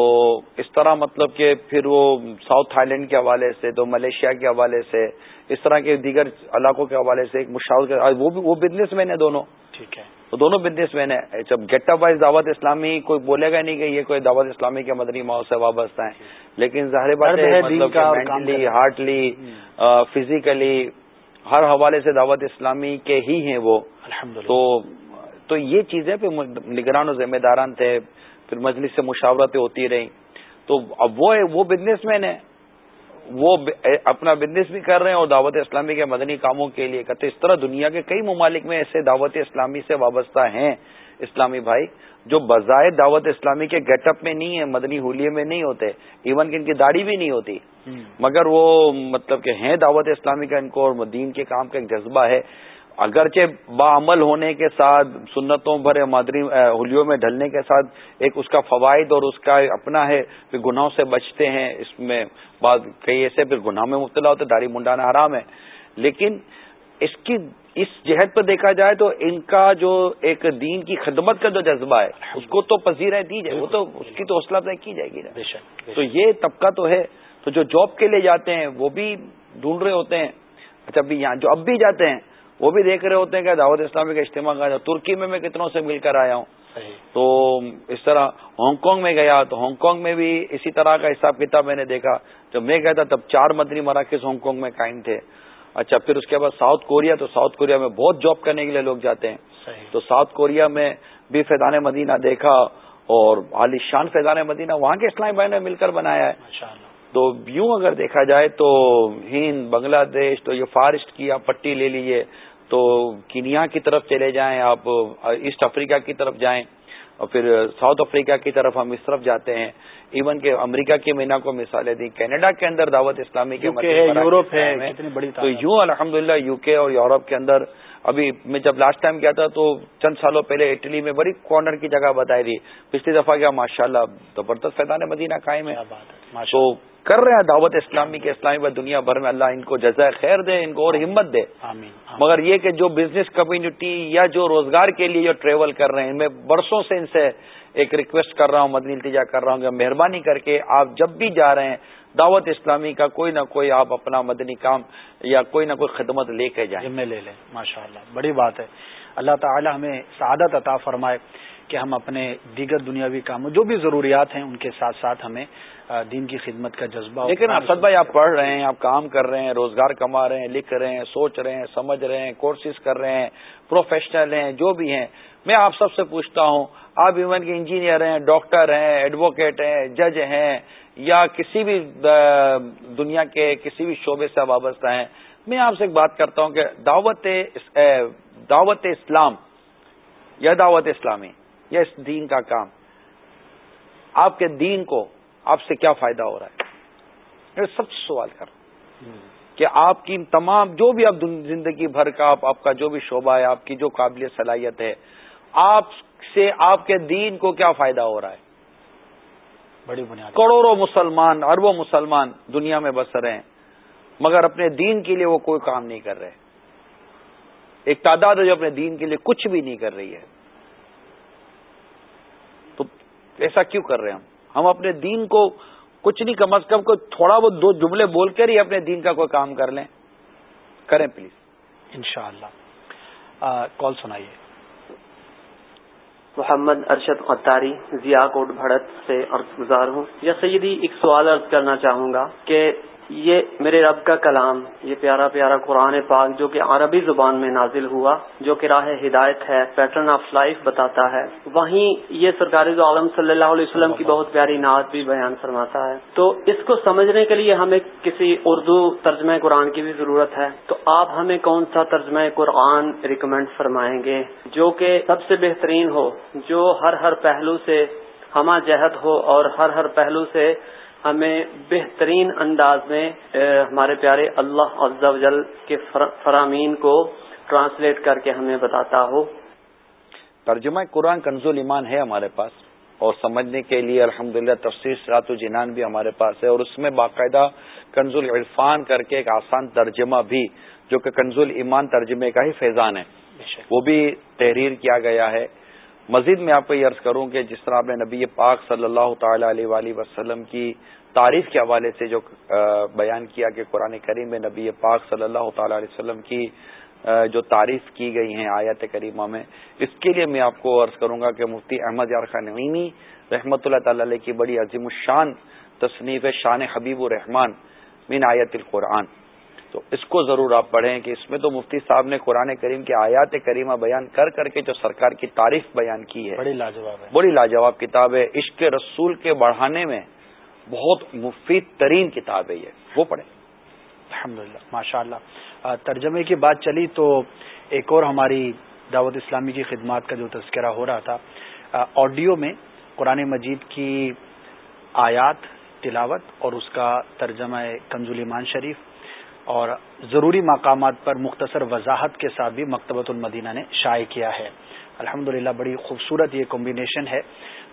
اس طرح مطلب کہ پھر وہ ساؤتھ تھائی لینڈ کے حوالے سے تو ملیشیا کے حوالے سے اس طرح کے دیگر علاقوں کے حوالے سے ایک مشاور وہ بھی وہ بزنس مین ہے دونوں۔ ٹھیک ہے۔ تو دونوں بزنس مین ہے جب گیٹ اپ وائز دعوت اسلامی کوئی بولے گا نہیں کہ یہ کوئی دعوت اسلامی کے مدنی ماحول سے وابستہ ہیں۔ لیکن ظاہر بات ہے مطلب ہارٹلی فزیکلی ہر حوالے سے دعوت اسلامی کے ہی ہیں وہ۔ تو تو یہ چیزیں پھر نگران و ذمہ داران تھے پھر مجلس سے مشاورتیں ہوتی رہیں۔ تو اب وہ وہ بزنس مین ہے۔ وہ اپنا بزنس بھی کر رہے ہیں اور دعوت اسلامی کے مدنی کاموں کے لیے کرتے اس طرح دنیا کے کئی ممالک میں ایسے دعوت اسلامی سے وابستہ ہیں اسلامی بھائی جو بظاہر دعوت اسلامی کے گیٹ اپ میں نہیں ہے مدنی ہولیے میں نہیں ہوتے ایون کہ ان کی داڑھی بھی نہیں ہوتی۔ مگر وہ مطلب کہ ہیں دعوت اسلامی کا ان کو اور دین کے کام کا ایک جذبہ ہے۔ اگرچہ باعمل ہونے کے ساتھ سنتوں بھرے مادری ہولیوں میں ڈھلنے کے ساتھ ایک اس کا فوائد اور اس کا اپنا ہے پھر گناہوں سے بچتے ہیں۔ اس میں بعض کئی ایسے پھر گناہ میں مبتلا ہوتے داڑھی منڈانا حرام ہے۔ لیکن اس کی اس جہد پہ دیکھا جائے تو ان کا جو ایک دین کی خدمت کا جو جذبہ ہے اس کو تو پذیرہ دی جائے وہ تو اس کی تو حوصلہ افزائی کی جائے گی نا۔ تو یہ طبقہ تو ہے۔ تو جو جاب کے لیے جاتے ہیں وہ بھی ڈھونڈ رہے ہوتے ہیں۔ اچھا ابھی یہاں جو اب بھی جاتے ہیں وہ بھی دیکھ رہے ہوتے ہیں کہ دعوت اسلامی کا اجتماع کر ترکی میں میں کتنوں سے مل کر آیا ہوں۔ تو اس طرح ہانگ کانگ میں گیا تو ہانگ کانگ میں بھی اسی طرح کا حساب کتاب میں نے دیکھا۔ جب میں گیا تھا تب چار مدنی مراکز ہانگ کانگ میں قائم تھے۔ اچھا پھر اس کے بعد ساؤتھ کوریا تو ساؤتھ کوریا میں بہت جاب کرنے کے لیے لوگ جاتے ہیں۔ تو ساؤتھ کوریا میں بھی فیضان مدینہ دیکھا اور عالی شان فیضان مدینہ وہاں کے اسلامی بھائی نے مل کر بنایا ہے۔ تو یوں اگر دیکھا جائے تو ہند، بنگلہ دیش، تو یہ فارسٹ کی آپ پٹی لے لیجیے تو کینیا کی طرف چلے جائیں، آپ ایسٹ افریقہ کی طرف جائیں اور پھر ساؤتھ افریقہ کی طرف ہم اس طرف جاتے ہیں۔ ایون کہ امریکہ کی مینا کو مثالیں دی کینیڈا کے اندر دعوت اسلامی کے یورپ ہے تو یوں الحمد للہ یو کے اور یورپ کے اندر ابھی میں جب لاسٹ ٹائم گیا تھا تو چند سالوں پہلے اٹلی میں بڑی کارنر کی جگہ بتائی تھی۔ پچھلی دفعہ کیا ماشاء اللہ زبردست فیضان مدینہ قائم ہے۔ تو کر رہے ہیں دعوت اسلامی کے اسلامی و دنیا بھر میں اللہ ان کو جزائے خیر دے ان کو اور ہمت دے۔ آمین مگر یہ کہ جو بزنس کمیونٹی یا جو روزگار کے لیے جو ٹریول کر رہے ہیں میں برسوں سے ان سے ایک ریکویسٹ کر رہا ہوں مدنی التجا کر رہا ہوں کہ مہربانی کر کے آپ جب بھی جا رہے ہیں دعوت اسلامی کا کوئی نہ کوئی آپ اپنا مدنی کام یا کوئی نہ کوئی خدمت لے کے جائیں۔ میں لے لیں ماشاء اللہ بڑی بات ہے۔ اللہ تعالی ہمیں سعادت عطا فرمائے کہ ہم اپنے دیگر دنیاوی کاموں جو بھی ضروریات ہیں ان کے ساتھ ساتھ ہمیں دین کی خدمت کا جذبہ لیکن اسد بھائی آپ پڑھ رہے ہیں آپ کام کر رہے ہیں روزگار کما رہے ہیں لکھ رہے ہیں سوچ رہے ہیں سمجھ رہے ہیں کورسز کر رہے ہیں پروفیشنل ہیں جو بھی ہیں میں آپ سب سے پوچھتا ہوں، آپ ایون کے انجینئر ہیں، ڈاکٹر ہیں، ایڈوکیٹ ہیں، جج ہیں، یا کسی بھی دنیا کے کسی بھی شعبے سے وابستہ ہیں، میں آپ سے ایک بات کرتا ہوں کہ دعوت دعوت اسلام، یا دعوت اسلامی، یا اس دین کا کام، آپ کے دین کو آپ سے کیا فائدہ ہو رہا ہے؟ میں سب سے سوال کر کہ آپ کی تمام، جو بھی آپ زندگی بھر کا، آپ آپ کا جو بھی شعبہ ہے، آپ کی جو قابل صلاحیت ہے آپ سے آپ کے دین کو کیا فائدہ ہو رہا ہے؟ بڑی بنیاد کروڑوں مسلمان اربوں مسلمان دنیا میں بس رہے ہیں مگر اپنے دین کے لیے وہ کوئی کام نہیں کر رہے۔ ایک تعداد ہے جو اپنے دین کے لیے کچھ بھی نہیں کر رہی ہے۔ تو ایسا کیوں کر رہے ہیں ہم؟ ہم اپنے دین کو کچھ نہیں کم از کم کوئی تھوڑا بہت دو جملے بول کر ہی اپنے دین کا کوئی کام کر لیں۔ کریں پلیز۔ انشاءاللہ۔ کال سنائیے۔ محمد ارشد قطاری ضیا کوٹ بھڑت سے عرض گزار ہوں۔ یا سیدی، ایک سوال عرض کرنا چاہوں گا کہ یہ میرے رب کا کلام، یہ پیارا پیارا قرآن پاک جو کہ عربی زبان میں نازل ہوا، جو کہ راہ ہدایت ہے، پیٹرن آف لائف بتاتا ہے۔ وہیں یہ سرکاری عالم صلی اللہ علیہ وسلم کی بہت پیاری نعت بھی بیان فرماتا ہے۔ تو اس کو سمجھنے کے لیے ہمیں کسی اردو ترجمہ قرآن کی بھی ضرورت ہے۔ تو آپ ہمیں کون سا ترجمہ قرآن ریکمینڈ فرمائیں گے جو کہ سب سے بہترین ہو، جو ہر ہر پہلو سے ہمہ جہد ہو اور ہر ہر پہلو سے ہمیں بہترین انداز میں ہمارے پیارے اللہ عز و جل کے فرامین کو ٹرانسلیٹ کر کے ہمیں بتاتا ہو۔ ترجمہ قرآن کنزول ایمان ہے ہمارے پاس اور سمجھنے کے لیے الحمد للہ تفصیل سرات جنان بھی ہمارے پاس ہے اور اس میں باقاعدہ کنزول عرفان کر کے ایک آسان ترجمہ بھی جو کہ کنزول ایمان ترجمے کا ہی فیضان ہے۔ وہ بھی تحریر کیا گیا ہے۔ مزید میں آپ کو یہ عرض کروں کہ جس طرح آپ نے نبی پاک صلی اللہ تعالی علیہ وآلہ وسلم کی تعریف کے حوالے سے جو بیان کیا کہ قرآن کریم میں نبی پاک صلی اللہ تعالی علیہ وسلم کی جو تعریف کی گئی ہیں آیت کریمہ میں، اس کے لیے میں آپ کو عرض کروں گا کہ مفتی احمد یار خان نعیمی رحمۃ اللہ تعالی علیہ کی بڑی عظیم الشان، تصنیف شان حبیب الرحمان من آیت القرآن۔ تو اس کو ضرور آپ پڑھیں کہ اس میں تو مفتی صاحب نے قرآن کریم کے آیات کریمہ بیان کر کر کے جو سرکار کی تعریف بیان کی ہے بڑی لاجواب ہے۔ بڑی لاجواب کتاب ہے۔ عشق رسول کے بڑھانے میں بہت مفید ترین کتاب ہے یہ۔ وہ پڑھیں۔ الحمد للہ ماشاء اللہ ترجمے کی بات چلی تو ایک اور ہماری دعوت اسلامی کی خدمات کا جو تذکرہ ہو رہا تھا آڈیو میں قرآن مجید کی آیات تلاوت اور اس کا ترجمہ کنزول ایمان شریف۔ اور ضروری مقامات پر مختصر وضاحت کے ساتھ بھی مکتبۃ المدینہ نے شائع کیا ہے۔ الحمد بڑی خوبصورت یہ کمبینیشن ہے۔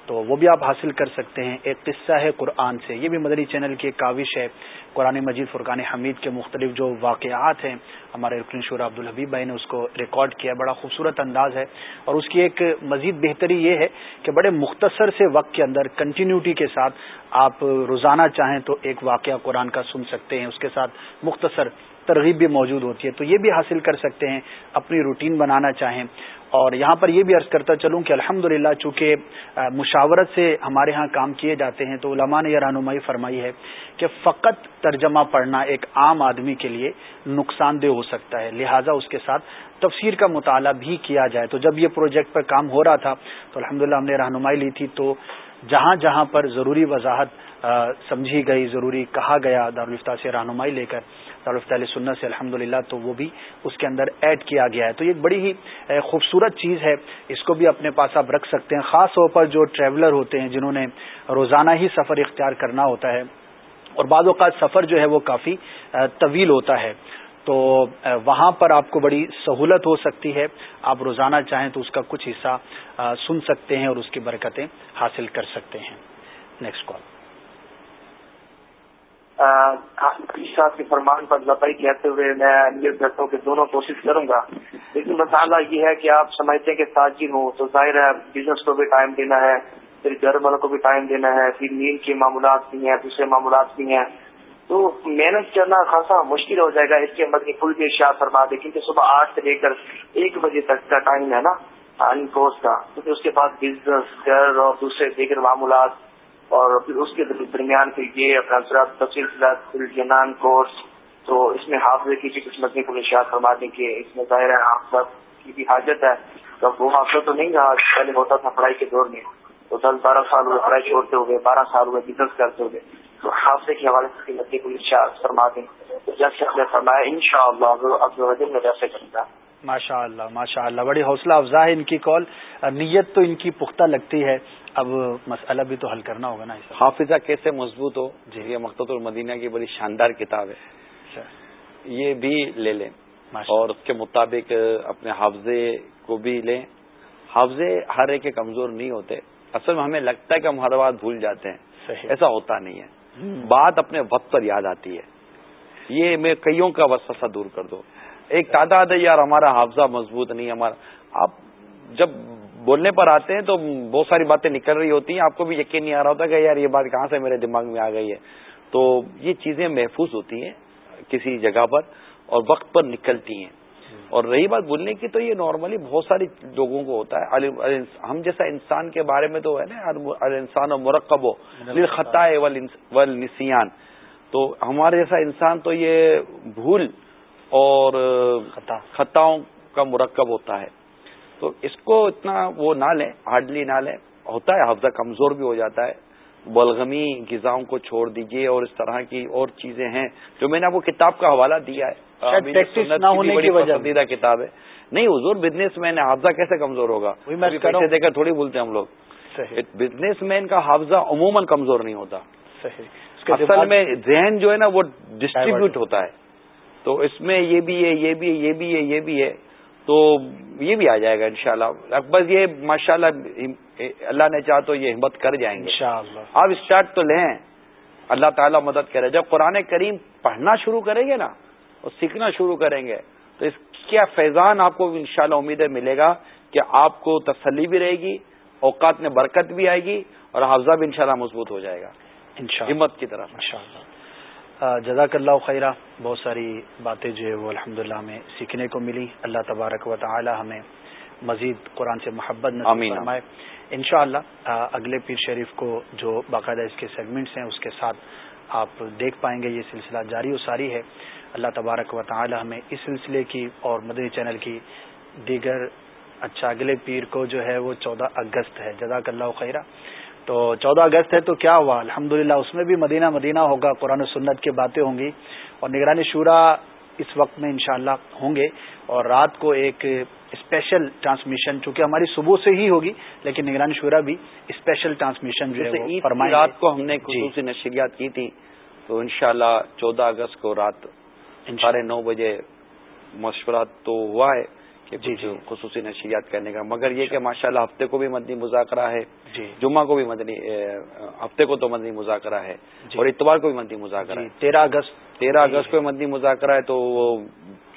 تو وہ بھی آپ حاصل کر سکتے ہیں ایک قصہ ہے قرآن سے۔ یہ بھی مدری چینل کی ایک کاوش ہے۔ قرآن مجید فرقان حمید کے مختلف جو واقعات ہیں، ہمارے رکن شورا عبد الحبیب بھائی نے اس کو ریکارڈ کیا بڑا خوبصورت انداز ہے۔ اور اس کی ایک مزید بہتری یہ ہے کہ بڑے مختصر سے وقت کے اندر کنٹینیوٹی کے ساتھ آپ روزانہ چاہیں تو ایک واقعہ قرآن کا سن سکتے ہیں۔ اس کے ساتھ مختصر ترغیب بھی موجود ہوتی ہے۔ تو یہ بھی حاصل کر سکتے ہیں، اپنی روٹین بنانا چاہیں۔ اور یہاں پر یہ بھی عرض کرتا چلوں کہ الحمد چونکہ مشاورت سے ہمارے ہاں کام کیے جاتے ہیں تو علماء نے یہ رہنمائی فرمائی ہے کہ فقط ترجمہ پڑھنا ایک عام آدمی کے لیے نقصان دہ ہو سکتا ہے، لہٰذا اس کے ساتھ تفسیر کا مطالعہ بھی کیا جائے۔ تو جب یہ پروجیکٹ پر کام ہو رہا تھا تو الحمد ہم نے رہنمائی لی تھی تو جہاں جہاں پر ضروری وضاحت سمجھی گئی، ضروری کہا گیا دارالفتہ سے رہنمائی لے کر دارالفت سنت سے الحمد تو وہ بھی اس کے اندر ایڈ کیا گیا ہے۔ تو یہ بڑی ہی خوبصورت چیز ہے۔ اس کو بھی اپنے پاس آپ رکھ سکتے ہیں، خاص طور پر جو ٹریولر ہوتے ہیں جنہوں نے روزانہ ہی سفر اختیار کرنا ہوتا ہے۔ اور بعض اوقات سفر جو ہے وہ کافی طویل ہوتا ہے۔ تو وہاں پر آپ کو بڑی سہولت ہو سکتی ہے۔ آپ روزانہ چاہیں تو اس کا کچھ حصہ سن سکتے ہیں اور اس کی برکتیں حاصل کر سکتے ہیں۔ نیکسٹ کال صاحب کے فرمان پر لبائی کہتے ہوئے میں امیر کرتا ہوں کہ دونوں کوشش کروں گا۔ لیکن مسئلہ یہ ہے کہ آپ سمجھتے ہیں کہ تاجر ہوں تو ظاہر ہے بزنس کو بھی ٹائم دینا ہے، پھر گھر والوں کو بھی ٹائم دینا ہے، پھر نیند کے معاملات بھی ہیں، دوسرے معاملات بھی ہیں۔ تو محنت کرنا خاصا مشکل ہو جائے گا، اس کے اندر پل بھی شاہ فرما دے، کیونکہ صبح آٹھ سے لے کر ایک بجے تک کا ٹائم ہے نا کورس کا۔ کیونکہ اس کے بعد بزنس گھر اور دوسرے دیگر معاملات اور پھر اس کے درمیان پھر یہ اپنا تفصیل جنان کورس تو اس میں حافظ کی بھی قسمت کو نشیات فرما دیں کہ اس میں ظاہر ہے آپ کی بھی حاجت ہے۔ تو وہ حافظ تو نہیں رہا، پہلے ہوتا تھا پڑھائی کے دور میں۔ تو دس بارہ سال ہوئے، پڑھائی چھوڑتے ہوئے، بارہ سال ہوئے بزنس کرتے ہوئے۔ تو حافظ کے حوالے سے قیمت کو نشیات فرما دیں۔ تو جیسے ہم نے فرمایا ان شاء اللہ اب میں جیسے کروں گا ماشاء اللہ ماشاء اللہ بڑی حوصلہ افزا ہے ان کی کال۔ نیت تو ان کی پختہ لگتی ہے۔ اب مسئلہ بھی تو حل کرنا ہوگا نا حافظہ کیسے مضبوط ہو؟ جی۔ یہ مقت المدینہ کی بڑی شاندار کتاب ہے۔ اچھا۔ یہ بھی لے لیں۔ اور اس کے مطابق اپنے حافظے کو بھی لیں۔ حافظے ہر ایک کے کمزور نہیں ہوتے۔ اصل میں ہمیں لگتا ہے کہ ہم ہر بات بھول جاتے ہیں۔ ایسا ہوتا نہیں ہے۔ بات اپنے وقت پر یاد آتی ہے۔ یہ میں کئیوں کا وسوسہ دور کر دو۔ ایک تعداد ہے یار ہمارا حافظہ مضبوط نہیں ہمارا۔ آپ جب بولنے پر آتے ہیں تو بہت ساری باتیں نکل رہی ہوتی ہیں۔ آپ کو بھی یقین نہیں آ رہا ہوتا کہ یار یہ بات کہاں سے میرے دماغ میں آ گئی ہے۔ تو یہ چیزیں محفوظ ہوتی ہیں کسی جگہ پر اور وقت پر نکلتی ہیں۔ اور رہی بات بولنے کی تو یہ نارملی بہت ساری لوگوں کو ہوتا ہے۔ ہم جیسا انسان کے بارے میں تو ہے نا انسان و مرکب ہو۔ خطا نسیان تو ہمارے جیسا انسان تو یہ بھول اور خطاؤں کا مرکب ہوتا ہے۔ تو اس کو اتنا وہ نہ لیں ہارڈلی نہ لیں۔ ہوتا ہے حفظہ کمزور بھی ہو جاتا ہے۔ بلغمی غذاؤں کو چھوڑ دیجیے اور اس طرح کی اور چیزیں ہیں جو میں نے آپ کو کتاب کا حوالہ دیا ہے۔ پسندیدہ کتاب ہے۔ نہیں حضور بزنس مین ہے حافظہ کیسے کمزور ہوگا؟ پیسے دے کر تھوڑی بولتے ہیں ہم لوگ۔ بزنس مین کا حافظہ عموماً کمزور نہیں ہوتا۔ اصل میں ذہن جو ہے نا وہ ڈسٹریبیوٹ ہوتا ہے۔ تو اس میں یہ بھی ہے یہ بھی ہے یہ بھی ہے یہ بھی ہے۔ تو یہ بھی آ جائے گا انشاءاللہ۔ شاء اللہ بس یہ ماشاء اللہ نے چاہ تو یہ ہمت کر جائیں گے۔ آپ اسٹارٹ تو لیں۔ اللہ تعالیٰ مدد کرے۔ جب قرآن کریم پڑھنا شروع کریں گے نا اور سیکھنا شروع کریں گے تو اس کیا فیضان آپ کو انشاءاللہ شاء امید ملے گا کہ آپ کو تسلی بھی رہے گی اوقات میں برکت بھی آئے گی اور حافظہ بھی انشاءاللہ مضبوط ہو جائے گا۔ ہمت کی طرف۔ انشاءاللہ۔ جزاک اللہ خیرہ۔ بہت ساری باتیں جو ہے وہ الحمد ہمیں سیکھنے کو ملی۔ اللہ تبارک و تعالی ہمیں مزید قرآن سے محبت فرمائے۔ ان شاء اللہ اگلے پیر شریف کو جو باقاعدہ اس کے سیگمنٹس ہیں اس کے ساتھ آپ دیکھ پائیں گے۔ یہ سلسلہ جاری و ساری ہے۔ اللہ تبارک و تعالی ہمیں اس سلسلے کی اور مدنی چینل کی دیگر اچھا اگلے پیر کو جو ہے وہ چودہ اگست ہے۔ جزاک اللہ خیرہ۔ تو چودہ اگست ہے تو کیا ہوا؟ الحمد اس میں بھی مدینہ مدینہ ہوگا قرآن و سنت کی باتیں ہوں گی اور نگرانی شورا اس وقت میں انشاءاللہ ہوں گے اور رات کو ایک اسپیشل ٹرانسمیشن چونکہ ہماری صبح سے ہی ہوگی لیکن نگرانی شورا بھی اسپیشل ٹرانسمیشن جو ہے رات کو ہم نے خصوصی نشریات کی تھی تو انشاءاللہ چودہ اگست کو رات ساڑھے نو بجے مشورہ تو ہوا ہے۔ جی جی خصوصی نشریات کرنے کا۔ مگر یہ کہ ماشاءاللہ ہفتے کو بھی مدنی مذاکرہ ہے جی۔ جمعہ کو بھی مدنی ہفتے کو تو مدنی مذاکرہ ہے جی۔ اور اتوار کو بھی مدنی مذاکرہ جی ہے تیرہ اگست۔ تیرہ اگست کو مدنی مذاکرہ ہے تو وہ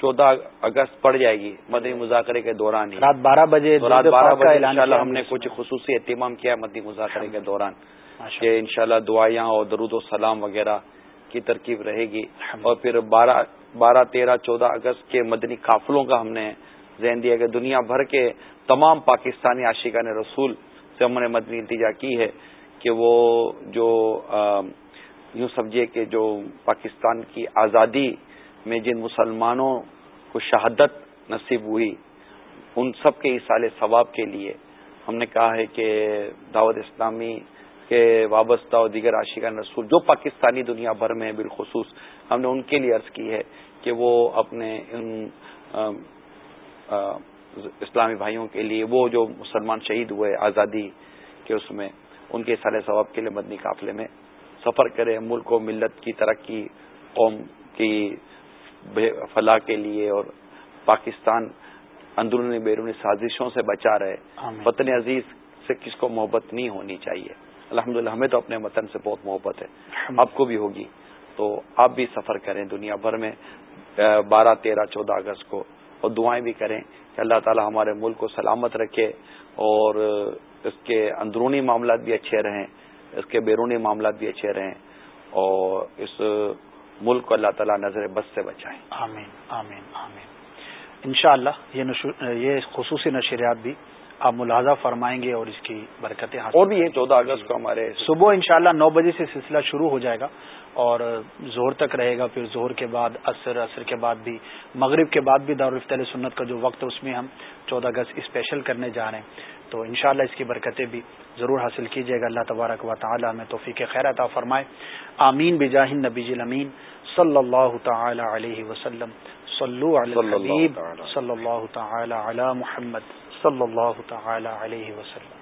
چودہ اگست پڑ جائے گی مدنی مذاکرے کے دوران ہی۔ رات بارہ بجے رات بارہ بجے انشاءاللہ ہم نے کچھ۔ خصوصی اہتمام کیا مدنی مذاکرے کے دوران کہ انشاءاللہ دعائیاں اور درود و سلام وغیرہ کی ترکیب رہے گی۔ اور پھر بارہ بارہ تیرہ چودہ اگست کے مدنی قافلوں کا ہم نے ذہن دیا کہ دنیا بھر کے تمام پاکستانی عاشقان رسول سے ہم نے مدنی التجا کی ہے کہ وہ جو یوں سمجھیے کہ جو پاکستان کی آزادی میں جن مسلمانوں کو شہادت نصیب ہوئی، ان سب کے اصال ثواب کے لیے ہم نے کہا ہے کہ دعوت اسلامی کے وابستہ اور دیگر عاشقان رسول جو پاکستانی دنیا بھر میں ہیں بالخصوص ہم نے ان کے لیے عرض کی ہے کہ وہ اپنے ان اسلامی بھائیوں کے لیے وہ جو مسلمان شہید ہوئے آزادی کے اس میں ان کے سال ثواب کے لیے مدنی قافلے میں سفر کرے ملک و ملت کی ترقی قوم کی فلاح کے لیے اور پاکستان اندرونی بیرونی سازشوں سے بچا رہے۔ وطن عزیز سے کس کو محبت نہیں ہونی چاہیے۔ الحمد ہمیں تو اپنے وطن سے بہت محبت ہے۔ آپ کو بھی ہوگی۔ تو آپ بھی سفر کریں دنیا بھر میں بارہ تیرہ چودہ اگست کو۔ اور دعائیں بھی کریں کہ اللہ تعالی ہمارے ملک کو سلامت رکھے اور اس کے اندرونی معاملات بھی اچھے رہیں اس کے بیرونی معاملات بھی اچھے رہیں اور اس ملک کو اللہ تعالیٰ نظر بس سے بچائیں آمین آمین آمین۔ انشاءاللہ یہ یہ خصوصی نشریات بھی آپ ملاحظہ فرمائیں گے اور اس کی برکتیں حاصل اور بھی یہ چودہ اگست کو ہمارے صبح انشاءاللہ نو بجے سے سلسلہ شروع ہو جائے گا۔ اور زہر تک رہے گا پھر زہر کے بعد عصر عصر کے بعد بھی مغرب کے بعد بھی دارالفتل سنت کا جو وقت ہے اس میں ہم چودہ اگست اسپیشل کرنے جا رہے ہیں۔ تو انشاءاللہ اس کی برکتیں بھی ضرور حاصل کیجیے گا۔ اللہ تبارک و تعالی میں توفیق خیر عطا فرمائے۔ آمین۔ بجاہ نبی امین صلی اللہ تعالی علیہ وسلم۔ صلو علی الحبیب۔ صلی اللہ تعالی علی محمد۔ صلی اللہ تعالی علیہ وسلم۔